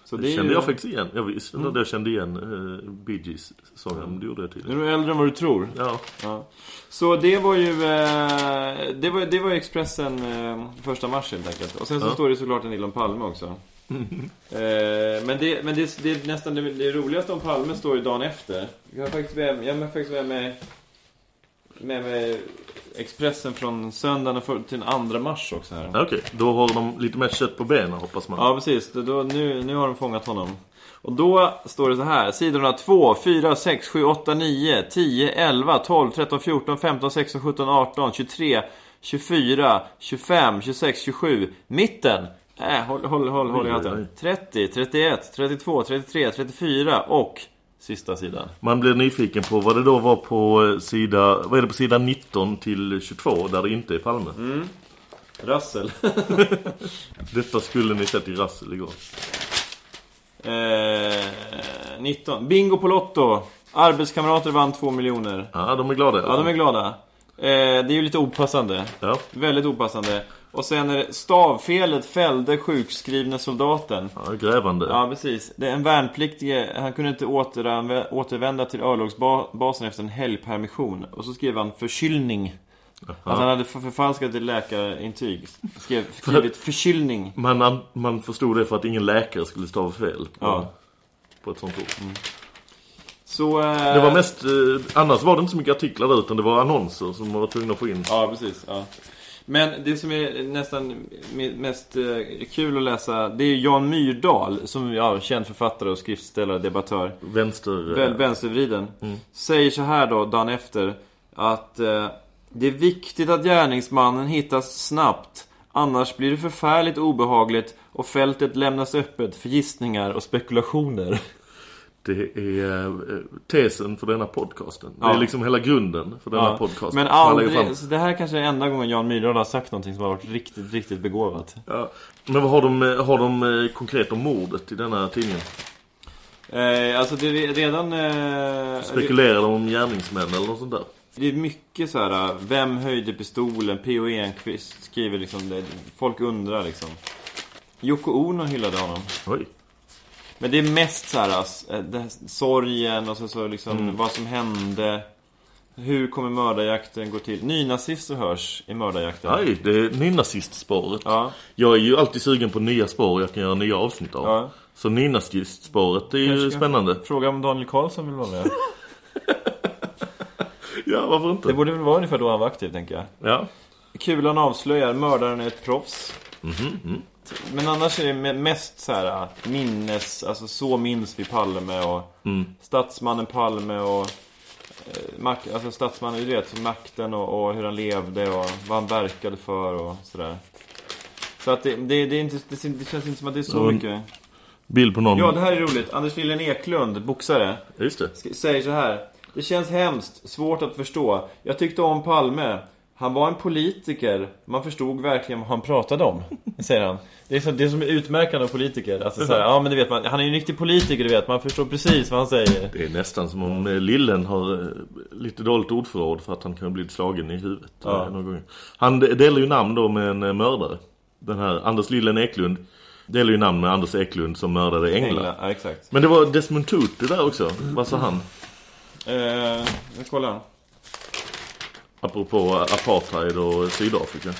[SPEAKER 5] Så
[SPEAKER 4] Det
[SPEAKER 5] är
[SPEAKER 4] kände
[SPEAKER 5] ju-
[SPEAKER 4] jag faktiskt igen. Jag visste
[SPEAKER 5] Mm.
[SPEAKER 4] att jag kände igen uh, Bee Gees sången. Det gjorde jag
[SPEAKER 5] Är
[SPEAKER 4] tydligen.
[SPEAKER 5] du äldre än vad du tror?
[SPEAKER 4] Ja.
[SPEAKER 5] ja. Så det var ju... Eh, det, var, det var ju Expressen eh, första mars helt enkelt. Och sen så
[SPEAKER 4] Ja.
[SPEAKER 5] står det såklart en del om Palme också. Eh, men det, men det, det är nästan det, det roligaste om Palme står ju dagen efter. Jag har faktiskt med, jag har faktiskt med mig, med mig Expressen från söndagen för, till den 2 mars också här.
[SPEAKER 4] Ja, Okej, då har de lite mer kött på benen hoppas man.
[SPEAKER 5] Ja, precis. Då, då, nu, nu har de fångat honom. Och då står det så här. Sidorna 2, 4, 6, 7, 8, 9, 10, 11, 12, 13, 14, 15, 16, 17, 18, 23, 24, 25, 26, 27. Mitten. Äh, håll, håll, håll, håll i hatten. 30, 31, 32, 33, 34 och sista sidan.
[SPEAKER 4] Man blir nyfiken på vad det då var på eh, sida, vad är det på sida 19 till 22 där det inte är Palme?
[SPEAKER 5] Mm. Rassel.
[SPEAKER 4] Detta skulle ni sett i Rassel igår.
[SPEAKER 5] eh, 19. Bingo på Lotto. Arbetskamrater vann 2 miljoner.
[SPEAKER 4] Ja, de är glada.
[SPEAKER 5] Ja, de är glada. Eh, det är ju lite opassande.
[SPEAKER 4] Ja.
[SPEAKER 5] Väldigt opassande. Och sen är det stavfelet fällde sjukskrivne soldaten.
[SPEAKER 4] Ja, grävande.
[SPEAKER 5] Ja, precis. Det är en värnpliktig, han kunde inte återvända till örlogsbasen efter en helgpermission. Och så skrev han förkylning. Att han hade för- förfalskat ett läkarintyg. Skrev, skrivit förkylning.
[SPEAKER 4] Man, an- man förstod det för att ingen läkare skulle stava fel på,
[SPEAKER 5] Ja.
[SPEAKER 4] på ett sånt ord.
[SPEAKER 5] Så... Eh,
[SPEAKER 4] Det var mest, eh, annars var det inte så mycket artiklar där utan det var annonser som man var tvungna att få in.
[SPEAKER 5] Ja, precis. Ja. Men det som är nästan me- mest eh, kul att läsa, det är Jan Myrdal, som är ja, känd författare och skriftställare, debattör.
[SPEAKER 4] Vänster... eh,
[SPEAKER 5] Väl, vänstervriden.
[SPEAKER 4] Mm.
[SPEAKER 5] Säger så här då, dagen efter, att eh, det är viktigt att gärningsmannen hittas snabbt. Annars blir det förfärligt obehagligt och fältet lämnas öppet för gissningar och spekulationer.
[SPEAKER 4] Det är eh, tesen för denna podcasten. Det
[SPEAKER 5] Ja.
[SPEAKER 4] är liksom hela grunden för denna
[SPEAKER 5] Ja,
[SPEAKER 4] podcasten.
[SPEAKER 5] Men aldrig, så det här kanske är enda gången Jan Myrdal har sagt någonting som har varit riktigt, riktigt begåvat.
[SPEAKER 4] Ja. Men vad har de, eh, har de eh, konkret om mordet i denna tidningen?
[SPEAKER 5] Eh, alltså det är redan... Eh,
[SPEAKER 4] Spekulerar de om gärningsmän eller något sånt där?
[SPEAKER 5] Det är mycket så här. Vem höjde pistolen? P.O. Enquist skriver liksom det. Folk undrar liksom. Yoko Ono hyllade honom.
[SPEAKER 4] Oj.
[SPEAKER 5] Men det är mest så här, det här sorgen och så, så liksom
[SPEAKER 4] Mm.
[SPEAKER 5] vad som hände. Hur kommer mördarjakten gå till? Nynazister hörs i mördarjakten.
[SPEAKER 4] Nej, det är nynazistspåret.
[SPEAKER 5] Ja.
[SPEAKER 4] Jag är ju alltid sugen på nya spår jag kan göra nya avsnitt av.
[SPEAKER 5] Ja.
[SPEAKER 4] Så nynazistspåret är ju spännande.
[SPEAKER 5] Fråga om Daniel Karlsson vill vara med.
[SPEAKER 4] Ja, varför inte?
[SPEAKER 5] Det borde väl vara ungefär då han var aktiv, tänker jag.
[SPEAKER 4] Ja.
[SPEAKER 5] Kulan avslöjar, mördaren är ett proffs.
[SPEAKER 4] Mm.
[SPEAKER 5] Men annars är det me- mest så här minnes, alltså så minns vi Palme och
[SPEAKER 4] Mm.
[SPEAKER 5] statsmannen Palme och eh, alltså statsmannen, du vet, makten och, och hur han levde och vad han verkade för och sådär. Så att det, det, det, inte, det, känns inte som att det är så mycket.
[SPEAKER 4] Bild på någon.
[SPEAKER 5] Ja, det här är roligt. Anders Lillen Eklund, boxare,
[SPEAKER 4] Just det.
[SPEAKER 5] säger så här. Det känns hemskt, svårt att förstå. Jag tyckte om Palme. Han var en politiker. Man förstod verkligen vad han pratade om. Säger han. Det är, så, det är som är utmärkande av politiker. Alltså så här, ja men du vet man, han är ju en riktig politiker du vet. Man förstår precis vad han säger.
[SPEAKER 4] Det är nästan som om eh, Lillen har eh, lite dåligt ordförråd för att han kan blivit slagen i huvudet
[SPEAKER 5] Ja.
[SPEAKER 4] eh, någon gång. Han de- delar ju namn då med en mördare. Den här Anders Lillen Eklund delar ju namn med Anders Eklund som mördade Engla.
[SPEAKER 5] Engla, ja, exakt.
[SPEAKER 4] Men det var Desmond Tutu där också. Vad sa han?
[SPEAKER 5] Eh, jag kollar.
[SPEAKER 4] Apropå apartheid och Sydafrika.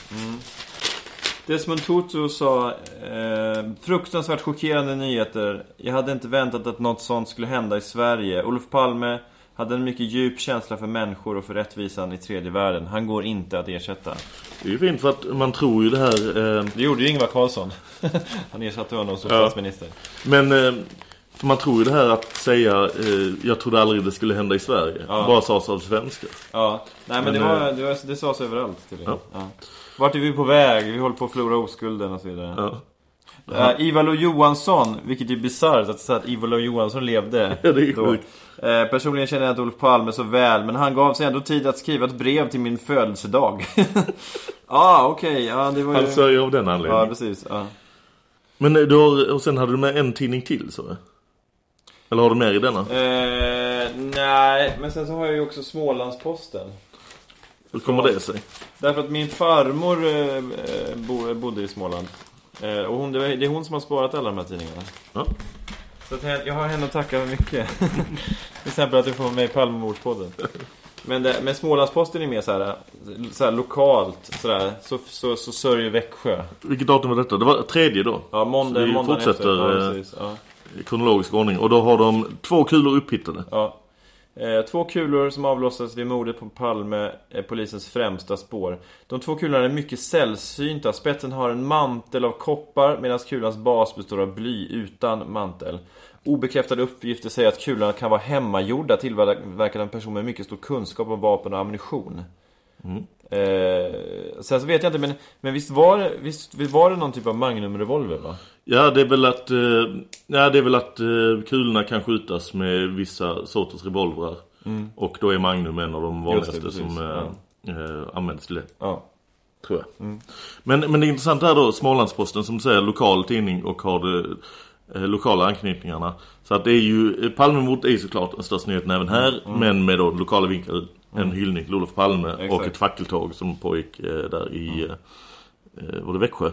[SPEAKER 5] Desmond Tutu sa eh, fruktansvärt chockerande nyheter. Jag hade inte väntat att något sånt skulle hända i Sverige. Olof Palme hade en mycket djup känsla för människor och för rättvisan i tredje världen. Han går inte att ersätta.
[SPEAKER 4] Det är ju fint för att man tror ju det här... Eh,
[SPEAKER 5] Det gjorde ju Ingvar Carlsson. Han ersatte honom som
[SPEAKER 4] Ja.
[SPEAKER 5] statsminister.
[SPEAKER 4] men eh, för man tror ju det här att säga eh, jag trodde aldrig det skulle hända i Sverige.
[SPEAKER 5] Ja.
[SPEAKER 4] Bara sades av svenskar.
[SPEAKER 5] Ja, nej men,
[SPEAKER 4] Men,
[SPEAKER 5] det, var,
[SPEAKER 4] eh,
[SPEAKER 5] det, var, det sades överallt tydligen.
[SPEAKER 4] Ja.
[SPEAKER 5] Ja. Vart är vi på väg? Vi håller på att förlora oskulden och så vidare.
[SPEAKER 4] Ja.
[SPEAKER 5] Uh, Ivar Lo Johansson, vilket är bisarrt att säga att Ivar Lo Johansson levde
[SPEAKER 4] Ja, det är
[SPEAKER 5] då. Eh, personligen känner jag inte Olof Palme så väl, men han gav sig ändå tid att skriva ett brev till min födelsedag. ah, okej. Ja, det var ju...
[SPEAKER 4] Han sörjer av den
[SPEAKER 5] Ja,
[SPEAKER 4] anledningen.
[SPEAKER 5] precis. Ja.
[SPEAKER 4] Men eh, har, och sen hade du med en tidning till så. Eller har du mer i denna?
[SPEAKER 5] Eh, nej, men sen så har jag ju också Smålandsposten.
[SPEAKER 4] Hur kommer det sig?
[SPEAKER 5] Därför att min farmor eh, bo, bodde i Småland. Eh, och hon, det, det är hon som har sparat alla de här tidningarna.
[SPEAKER 4] Ja.
[SPEAKER 5] Så att jag har henne att tacka för mycket. Till exempel att du får med i Palmemordspodden. Men, det, men Smålandsposten är mer så här, så här lokalt. Så, där, så, så, så sörjer Växjö.
[SPEAKER 4] Vilket datum var detta? Det var tredje då.
[SPEAKER 5] Ja, måndag,
[SPEAKER 4] fortsätter
[SPEAKER 5] efter. Ja,
[SPEAKER 4] eh,
[SPEAKER 5] precis. Ja
[SPEAKER 4] i kronologisk ordning. Och då har de två kulor upphittade.
[SPEAKER 5] Ja. Eh, två kulor som avlossades vid mordet på Palme är polisens främsta spår. De två kulorna är mycket sällsynta. Spetsen har en mantel av koppar medan kulans bas består av bly utan mantel. Obekräftade uppgifter säger att kulorna kan vara hemmagjorda tillverkade av en person med mycket stor kunskap om vapen och ammunition. Eh, sen så vet jag inte, men, men visst, var det, visst var det någon typ av Magnum-revolver va?
[SPEAKER 4] Ja, det är väl att, eh, ja, det är väl att eh, kulorna kan skjutas med vissa sorters revolvrar. Och då är Magnum en av de
[SPEAKER 5] Mm. Det,
[SPEAKER 4] vanligaste som eh, eh, används till det.
[SPEAKER 5] Ja.
[SPEAKER 4] Tror jag. Men, men det intressanta är då Smålandsposten som säger lokal tidning och har det, eh, lokala anknytningarna. Så att det är ju, Palmemordet är såklart den största nyheten även här. Men med då lokala vinklar. En hyllning till Olof Palme och
[SPEAKER 5] Exakt.
[SPEAKER 4] ett fackeltåg som pågick eh, där i eh, eh, var det Växjö.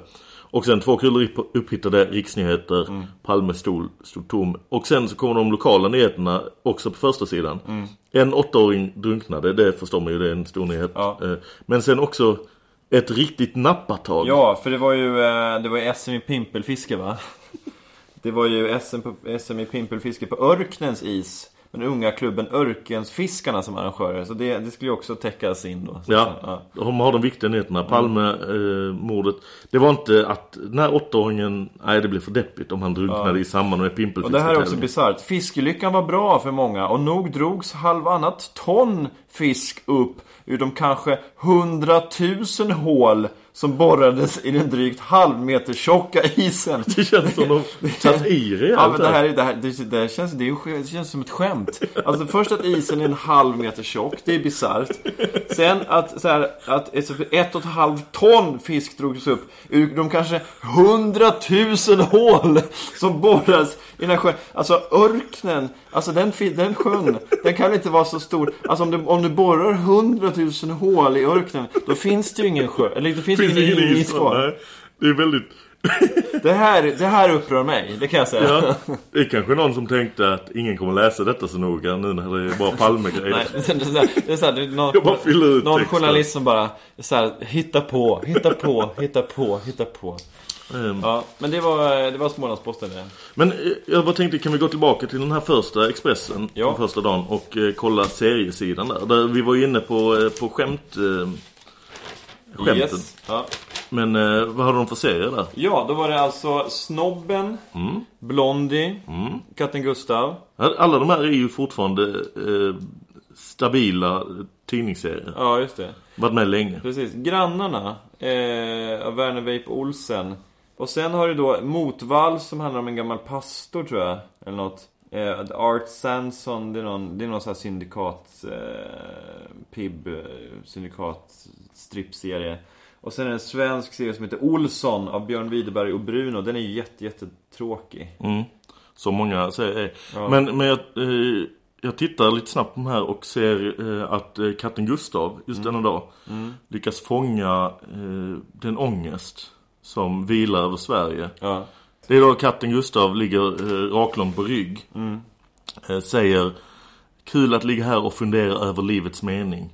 [SPEAKER 4] Och sen två kulor upp- upphittade riksnyheter. Palme stol, stod tom. Och sen så kommer de lokala nyheterna också på första sidan. En åttaåring drunknade, det förstår man ju, det är en stor nyhet.
[SPEAKER 5] Ja.
[SPEAKER 4] Eh, Men sen också ett riktigt nappatag.
[SPEAKER 5] Ja, för det var ju, eh, det var ju SM i pimpelfiske va? Det var ju SM, på, SM i pimpelfiske på Örknens is. Den unga klubben Örkensfiskarna som arrangörer. Så det, det skulle ju också täckas in då. Så
[SPEAKER 4] Ja,
[SPEAKER 5] att säga.
[SPEAKER 4] de har de viktiga nyheterna. Palme-mordet. det var inte att den här åttaåringen, nej det blev för deppigt om han drunknade i samband med
[SPEAKER 5] Och
[SPEAKER 4] pimpelfisket.
[SPEAKER 5] det här är också bisarrt. Fiskelyckan var bra för många och nog drogs halvannat ton fisk upp ur de kanske hundratusen hål som borrades i den drygt halvmeter tjocka isen.
[SPEAKER 4] Det känns som de tagit i rejält
[SPEAKER 5] Ja, men det
[SPEAKER 4] här.
[SPEAKER 5] här, är- det här det, det, här känns, det, är, ju- det känns som ett skämt. Alltså först att isen är en halv meter tjock, det är bisarrt. Sen att, så här, att ett, och ett halvt ton fisk drogs upp ur de kanske hundratusen hål som borras i den här sjön. Alltså örknen, alltså den, den sjön, den kan inte vara så stor. Alltså om du, om du borrar hundratusen hål i örknen, då finns det ju ingen sjö, eller det finns,
[SPEAKER 4] Finns
[SPEAKER 5] ingen is kvar.
[SPEAKER 4] Det är väldigt...
[SPEAKER 5] Det här, det här upprör mig, det kan jag säga.
[SPEAKER 4] Ja, det är kanske någon som tänkte att ingen kommer läsa detta så noga nu när det är bara Palme-grejer.
[SPEAKER 5] Nej, det är sådär, det är såhär, det är någon,
[SPEAKER 4] Jag bara fyller ut
[SPEAKER 5] någon
[SPEAKER 4] texten.
[SPEAKER 5] journalist som bara så här, hitta på, hitta på, hitta på, hitta på.
[SPEAKER 4] Ehm,
[SPEAKER 5] Ja, men det var, det var Smålandsposten det.
[SPEAKER 4] Men eh, jag bara tänkte, kan vi gå tillbaka till den här första Expressen
[SPEAKER 5] Ja.
[SPEAKER 4] från första dagen och eh, kolla seriesidan där. där. Vi var ju inne på, eh, på skämt, eh, skämten.
[SPEAKER 5] Yes. Ja.
[SPEAKER 4] Men eh, vad har de för serier där?
[SPEAKER 5] ja, då var det alltså Snobben,
[SPEAKER 4] Mm.
[SPEAKER 5] Blondie, Katten Gustav.
[SPEAKER 4] Alla de här är ju fortfarande eh, stabila tidningsserier.
[SPEAKER 5] Ja, just det.
[SPEAKER 4] Varit med länge.
[SPEAKER 5] Precis. Grannarna eh, av Werner Weipe Olsen. Och sen har du då Motvall som handlar om en gammal pastor tror jag. Eller något. Eh, Art Sanson, det är någon, det är någon sån här syndikat, eh, PIB, eh, syndikat stripserie. Och sen är det en svensk serie som heter Olsson av Björn Widerberg och Bruno. Den är ju jätte, jättetråkig.
[SPEAKER 4] Mm. Så många säger.
[SPEAKER 5] Ja.
[SPEAKER 4] Men, men jag, eh, jag tittar lite snabbt på de här och ser eh, att eh, katten Gustav just denna dag lyckas fånga eh, den ångest som vilar över Sverige.
[SPEAKER 5] Ja.
[SPEAKER 4] Det är då katten Gustav ligger eh, raklång på rygg. Eh, säger Kul att ligga här och fundera över livets mening.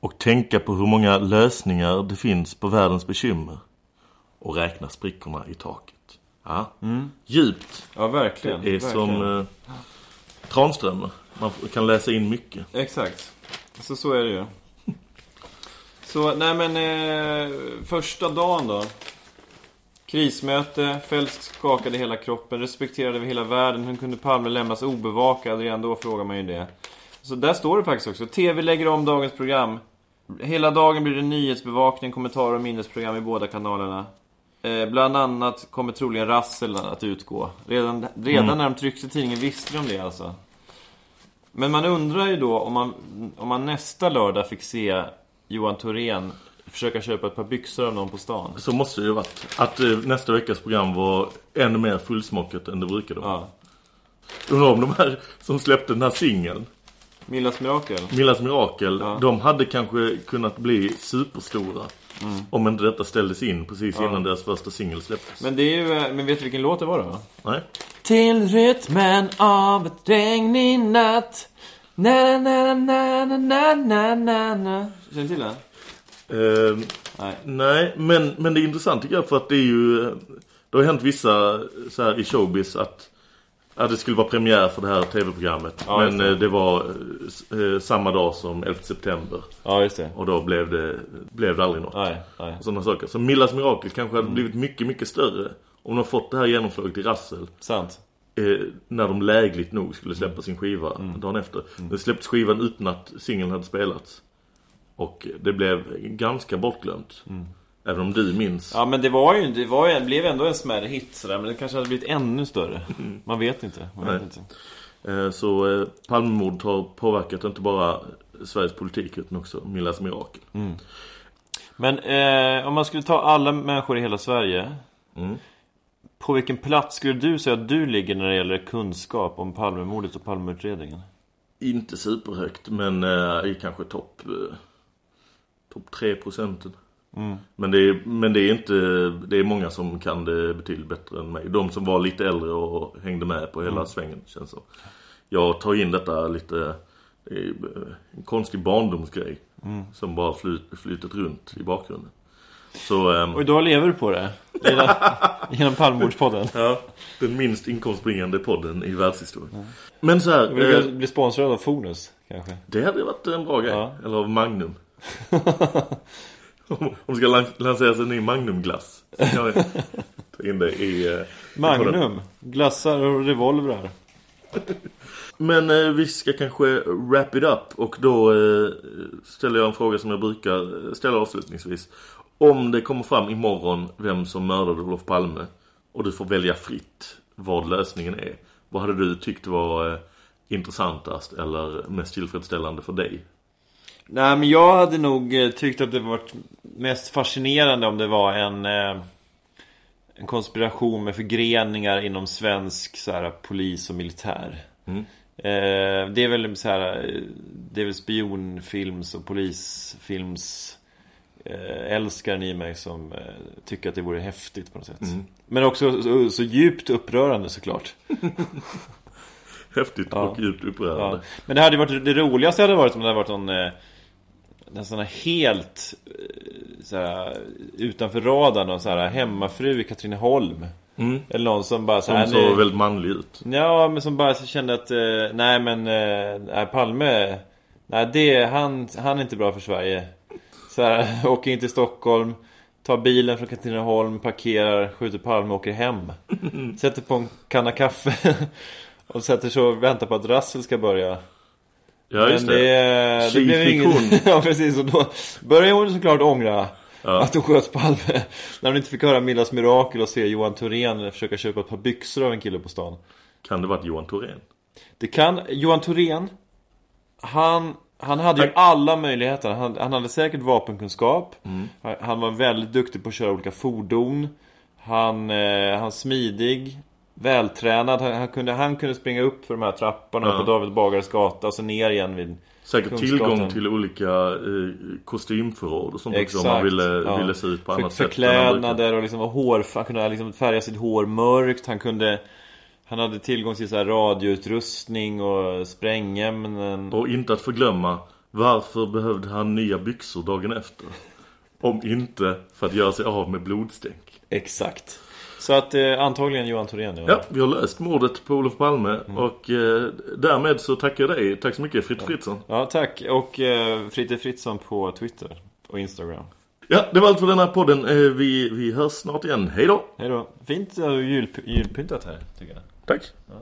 [SPEAKER 4] och tänka på hur många lösningar det finns på världens bekymmer och räkna sprickorna i taket. Ja, djupt.
[SPEAKER 5] Ja, verkligen.
[SPEAKER 4] Det är
[SPEAKER 5] verkligen.
[SPEAKER 4] som eh, Tranströmer. Man kan läsa in mycket.
[SPEAKER 5] Exakt. Så så är det ju. Så, nej men eh, första dagen då. Krismöte, Feldt skakade hela kroppen, respekterade över hela världen. Hur kunde Palme lämnas obevakad? Redan då frågar man ju det. Så där står det faktiskt också. TV lägger om dagens program. Hela dagen blir det nyhetsbevakning, kommentarer och minnesprogram i båda kanalerna. Eh, bland annat kommer troligen Rassel att utgå. Redan, redan
[SPEAKER 4] Mm.
[SPEAKER 5] när de tryckte tidningen visste de det alltså. Men man undrar ju då om man, om man nästa lördag fick se Johan Thorén försöka köpa ett par byxor av någon på stan.
[SPEAKER 4] Så måste det ju varit. Att eh, nästa veckas program var ännu mer fullsmockat än det brukade vara.
[SPEAKER 5] Ja.
[SPEAKER 4] Undrar om de här som släppte den här singeln.
[SPEAKER 5] Millas Mirakel.
[SPEAKER 4] Millas Mirakel.
[SPEAKER 5] Ja.
[SPEAKER 4] De hade kanske kunnat bli superstora. Mm. Om inte detta ställdes in precis
[SPEAKER 5] ja.
[SPEAKER 4] innan deras första singel släpptes.
[SPEAKER 5] Men, det är ju, eh, men vet du vilken låt det var då?
[SPEAKER 4] Nej.
[SPEAKER 5] Till rytmen av ett regn i natt. Na na na na na na na na. Känner du till den?
[SPEAKER 4] Eh,
[SPEAKER 5] Nej.
[SPEAKER 4] nej, men, men det är intressant tycker jag för att det är ju... eh, Det har hänt vissa så här i showbiz att Ja, det skulle vara premiär för det här tv-programmet.
[SPEAKER 5] Ja,
[SPEAKER 4] men
[SPEAKER 5] det.
[SPEAKER 4] eh, det var eh, samma dag som 11 september.
[SPEAKER 5] Ja, just det.
[SPEAKER 4] Och då blev det, blev det aldrig något.
[SPEAKER 5] Nej, nej.
[SPEAKER 4] Sådana saker. Så Millas Mirakel kanske hade blivit mycket, mycket större om de fått det här genomslaget i Rassel.
[SPEAKER 5] Sant.
[SPEAKER 4] Eh, när de lägligt nog skulle släppa sin skiva dagen efter. Det släpptes skivan utan att singeln hade spelats. Och det blev ganska bortglömt. Även om du minns.
[SPEAKER 5] Ja men det var ju, det var ju, det blev ändå en smärre hit sådär, men det kanske hade blivit ännu större. Man vet inte. Man vet inte.
[SPEAKER 4] Eh, så eh, Palmemordet har påverkat inte bara Sveriges politik utan också Millas Mirakel.
[SPEAKER 5] Men eh, om man skulle ta alla människor i hela Sverige.
[SPEAKER 4] Mm.
[SPEAKER 5] På vilken plats skulle du säga att du ligger när det gäller kunskap om Palmemordet och Palmeutredningen?
[SPEAKER 4] Inte superhögt men eh, i kanske topp eh, topp 3 procenten.
[SPEAKER 5] Mm.
[SPEAKER 4] Men, det är, men det är inte Det är många som kan det betydligt bättre än mig. De som var lite äldre och hängde med på hela
[SPEAKER 5] Mm.
[SPEAKER 4] svängen känns som. Jag tar in detta lite det är eh, en konstig barndomsgrej.
[SPEAKER 5] Mm.
[SPEAKER 4] Som bara flyt, flytet runt i bakgrunden. Så ehm,
[SPEAKER 5] Och idag lever du på det? Genom, genom Palmemordspodden?
[SPEAKER 4] Ja, den minst inkomstbringande podden i världshistorien. Men så här,
[SPEAKER 5] Du vill
[SPEAKER 4] eh,
[SPEAKER 5] bli sponsrad av Fonus, kanske?
[SPEAKER 4] det hade varit en bra grej.
[SPEAKER 5] Ja.
[SPEAKER 4] Eller av Magnum. Om det ska lan- lanseras en ny Magnumglass. Så kan jag ta in det i... eh, i.
[SPEAKER 5] Magnum, glassar och revolvrar.
[SPEAKER 4] Men eh, vi ska kanske wrap it up och då eh, ställer jag en fråga som jag brukar eh, ställa avslutningsvis. Om det kommer fram imorgon vem som mördade Olof Palme och du får välja fritt vad lösningen är. Vad hade du tyckt var eh, intressantast eller mest tillfredsställande för dig?
[SPEAKER 5] Nej men jag hade nog eh, tyckt att det varit mest fascinerande om det var en eh, En konspiration med förgreningar inom svensk så här, polis och militär
[SPEAKER 4] Mm.
[SPEAKER 5] eh, Det är väl så här, Det är väl spionfilms och polisfilms Älskaren i mig som tycker att det vore häftigt på något sätt
[SPEAKER 4] Mm.
[SPEAKER 5] Men också så, så djupt upprörande såklart
[SPEAKER 4] Häftigt
[SPEAKER 5] Ja.
[SPEAKER 4] och djupt upprörande.
[SPEAKER 5] Ja. Men det hade varit det roligaste hade varit om det hade varit någon Nästan helt eh, såhär, Utanför radarn och såhär hemmafru i Katrineholm.
[SPEAKER 4] Mm.
[SPEAKER 5] Eller någon som bara
[SPEAKER 4] Som
[SPEAKER 5] såhär,
[SPEAKER 4] såg
[SPEAKER 5] nej-
[SPEAKER 4] väldigt manlig ut.
[SPEAKER 5] Ja men som bara kände att eh, Nej men eh, Palme Nej det, han, han är inte bra för Sverige. Så här, åker in till Stockholm Tar bilen från Katrineholm, parkerar, skjuter Palme och åker hem. Sätter på en kanna kaffe Och sätter sig och väntar på att Russell ska börja
[SPEAKER 4] Ja, just
[SPEAKER 5] Men
[SPEAKER 4] det.
[SPEAKER 5] det, det blev
[SPEAKER 4] hon.
[SPEAKER 5] ja, precis. Och då började hon såklart ångra
[SPEAKER 4] Ja.
[SPEAKER 5] att hon sköt Palme. När hon inte fick höra Millas mirakel och se Johan Thorén försöka köpa ett par byxor av en kille på stan.
[SPEAKER 4] Kan det varit Johan Thorén?
[SPEAKER 5] Det kan... Johan Thorén, han, han hade ju alla möjligheter. Han, han hade säkert vapenkunskap.
[SPEAKER 4] Mm.
[SPEAKER 5] Han, han var väldigt duktig på att köra olika fordon. Han, eh, han smidig. Vältränad. Han, han, kunde, han kunde springa upp för de här trapporna
[SPEAKER 4] Ja.
[SPEAKER 5] på David Bagares gata och så ner igen vid
[SPEAKER 4] Säkert tillgång till olika eh, kostymförråd och sånt också om man ville,
[SPEAKER 5] ja.
[SPEAKER 4] ville se ut på
[SPEAKER 5] För,
[SPEAKER 4] annat sätt.
[SPEAKER 5] Förklädnader och liksom hår, han kunde liksom färga sitt hår mörkt. Han kunde Han hade tillgång till så här radioutrustning och sprängämnen.
[SPEAKER 4] Och inte att förglömma Varför behövde han nya byxor dagen efter? Om inte för att göra sig av med blodstänk.
[SPEAKER 5] Exakt. Så att eh, antagligen Johan Thorén.
[SPEAKER 4] Ja, vi har löst mordet på Olof Palme och eh, därmed så tackar jag dig. Tack så mycket Fritte Fritzson.
[SPEAKER 5] Ja, tack. Och eh, Fritte Fritzson på Twitter och Instagram.
[SPEAKER 4] Ja, det var allt för den här podden. Eh, vi, vi hörs snart igen. Hej då!
[SPEAKER 5] Hej då. Fint uh, jul, julpyntat här, tycker jag.
[SPEAKER 4] Tack.
[SPEAKER 5] Ja.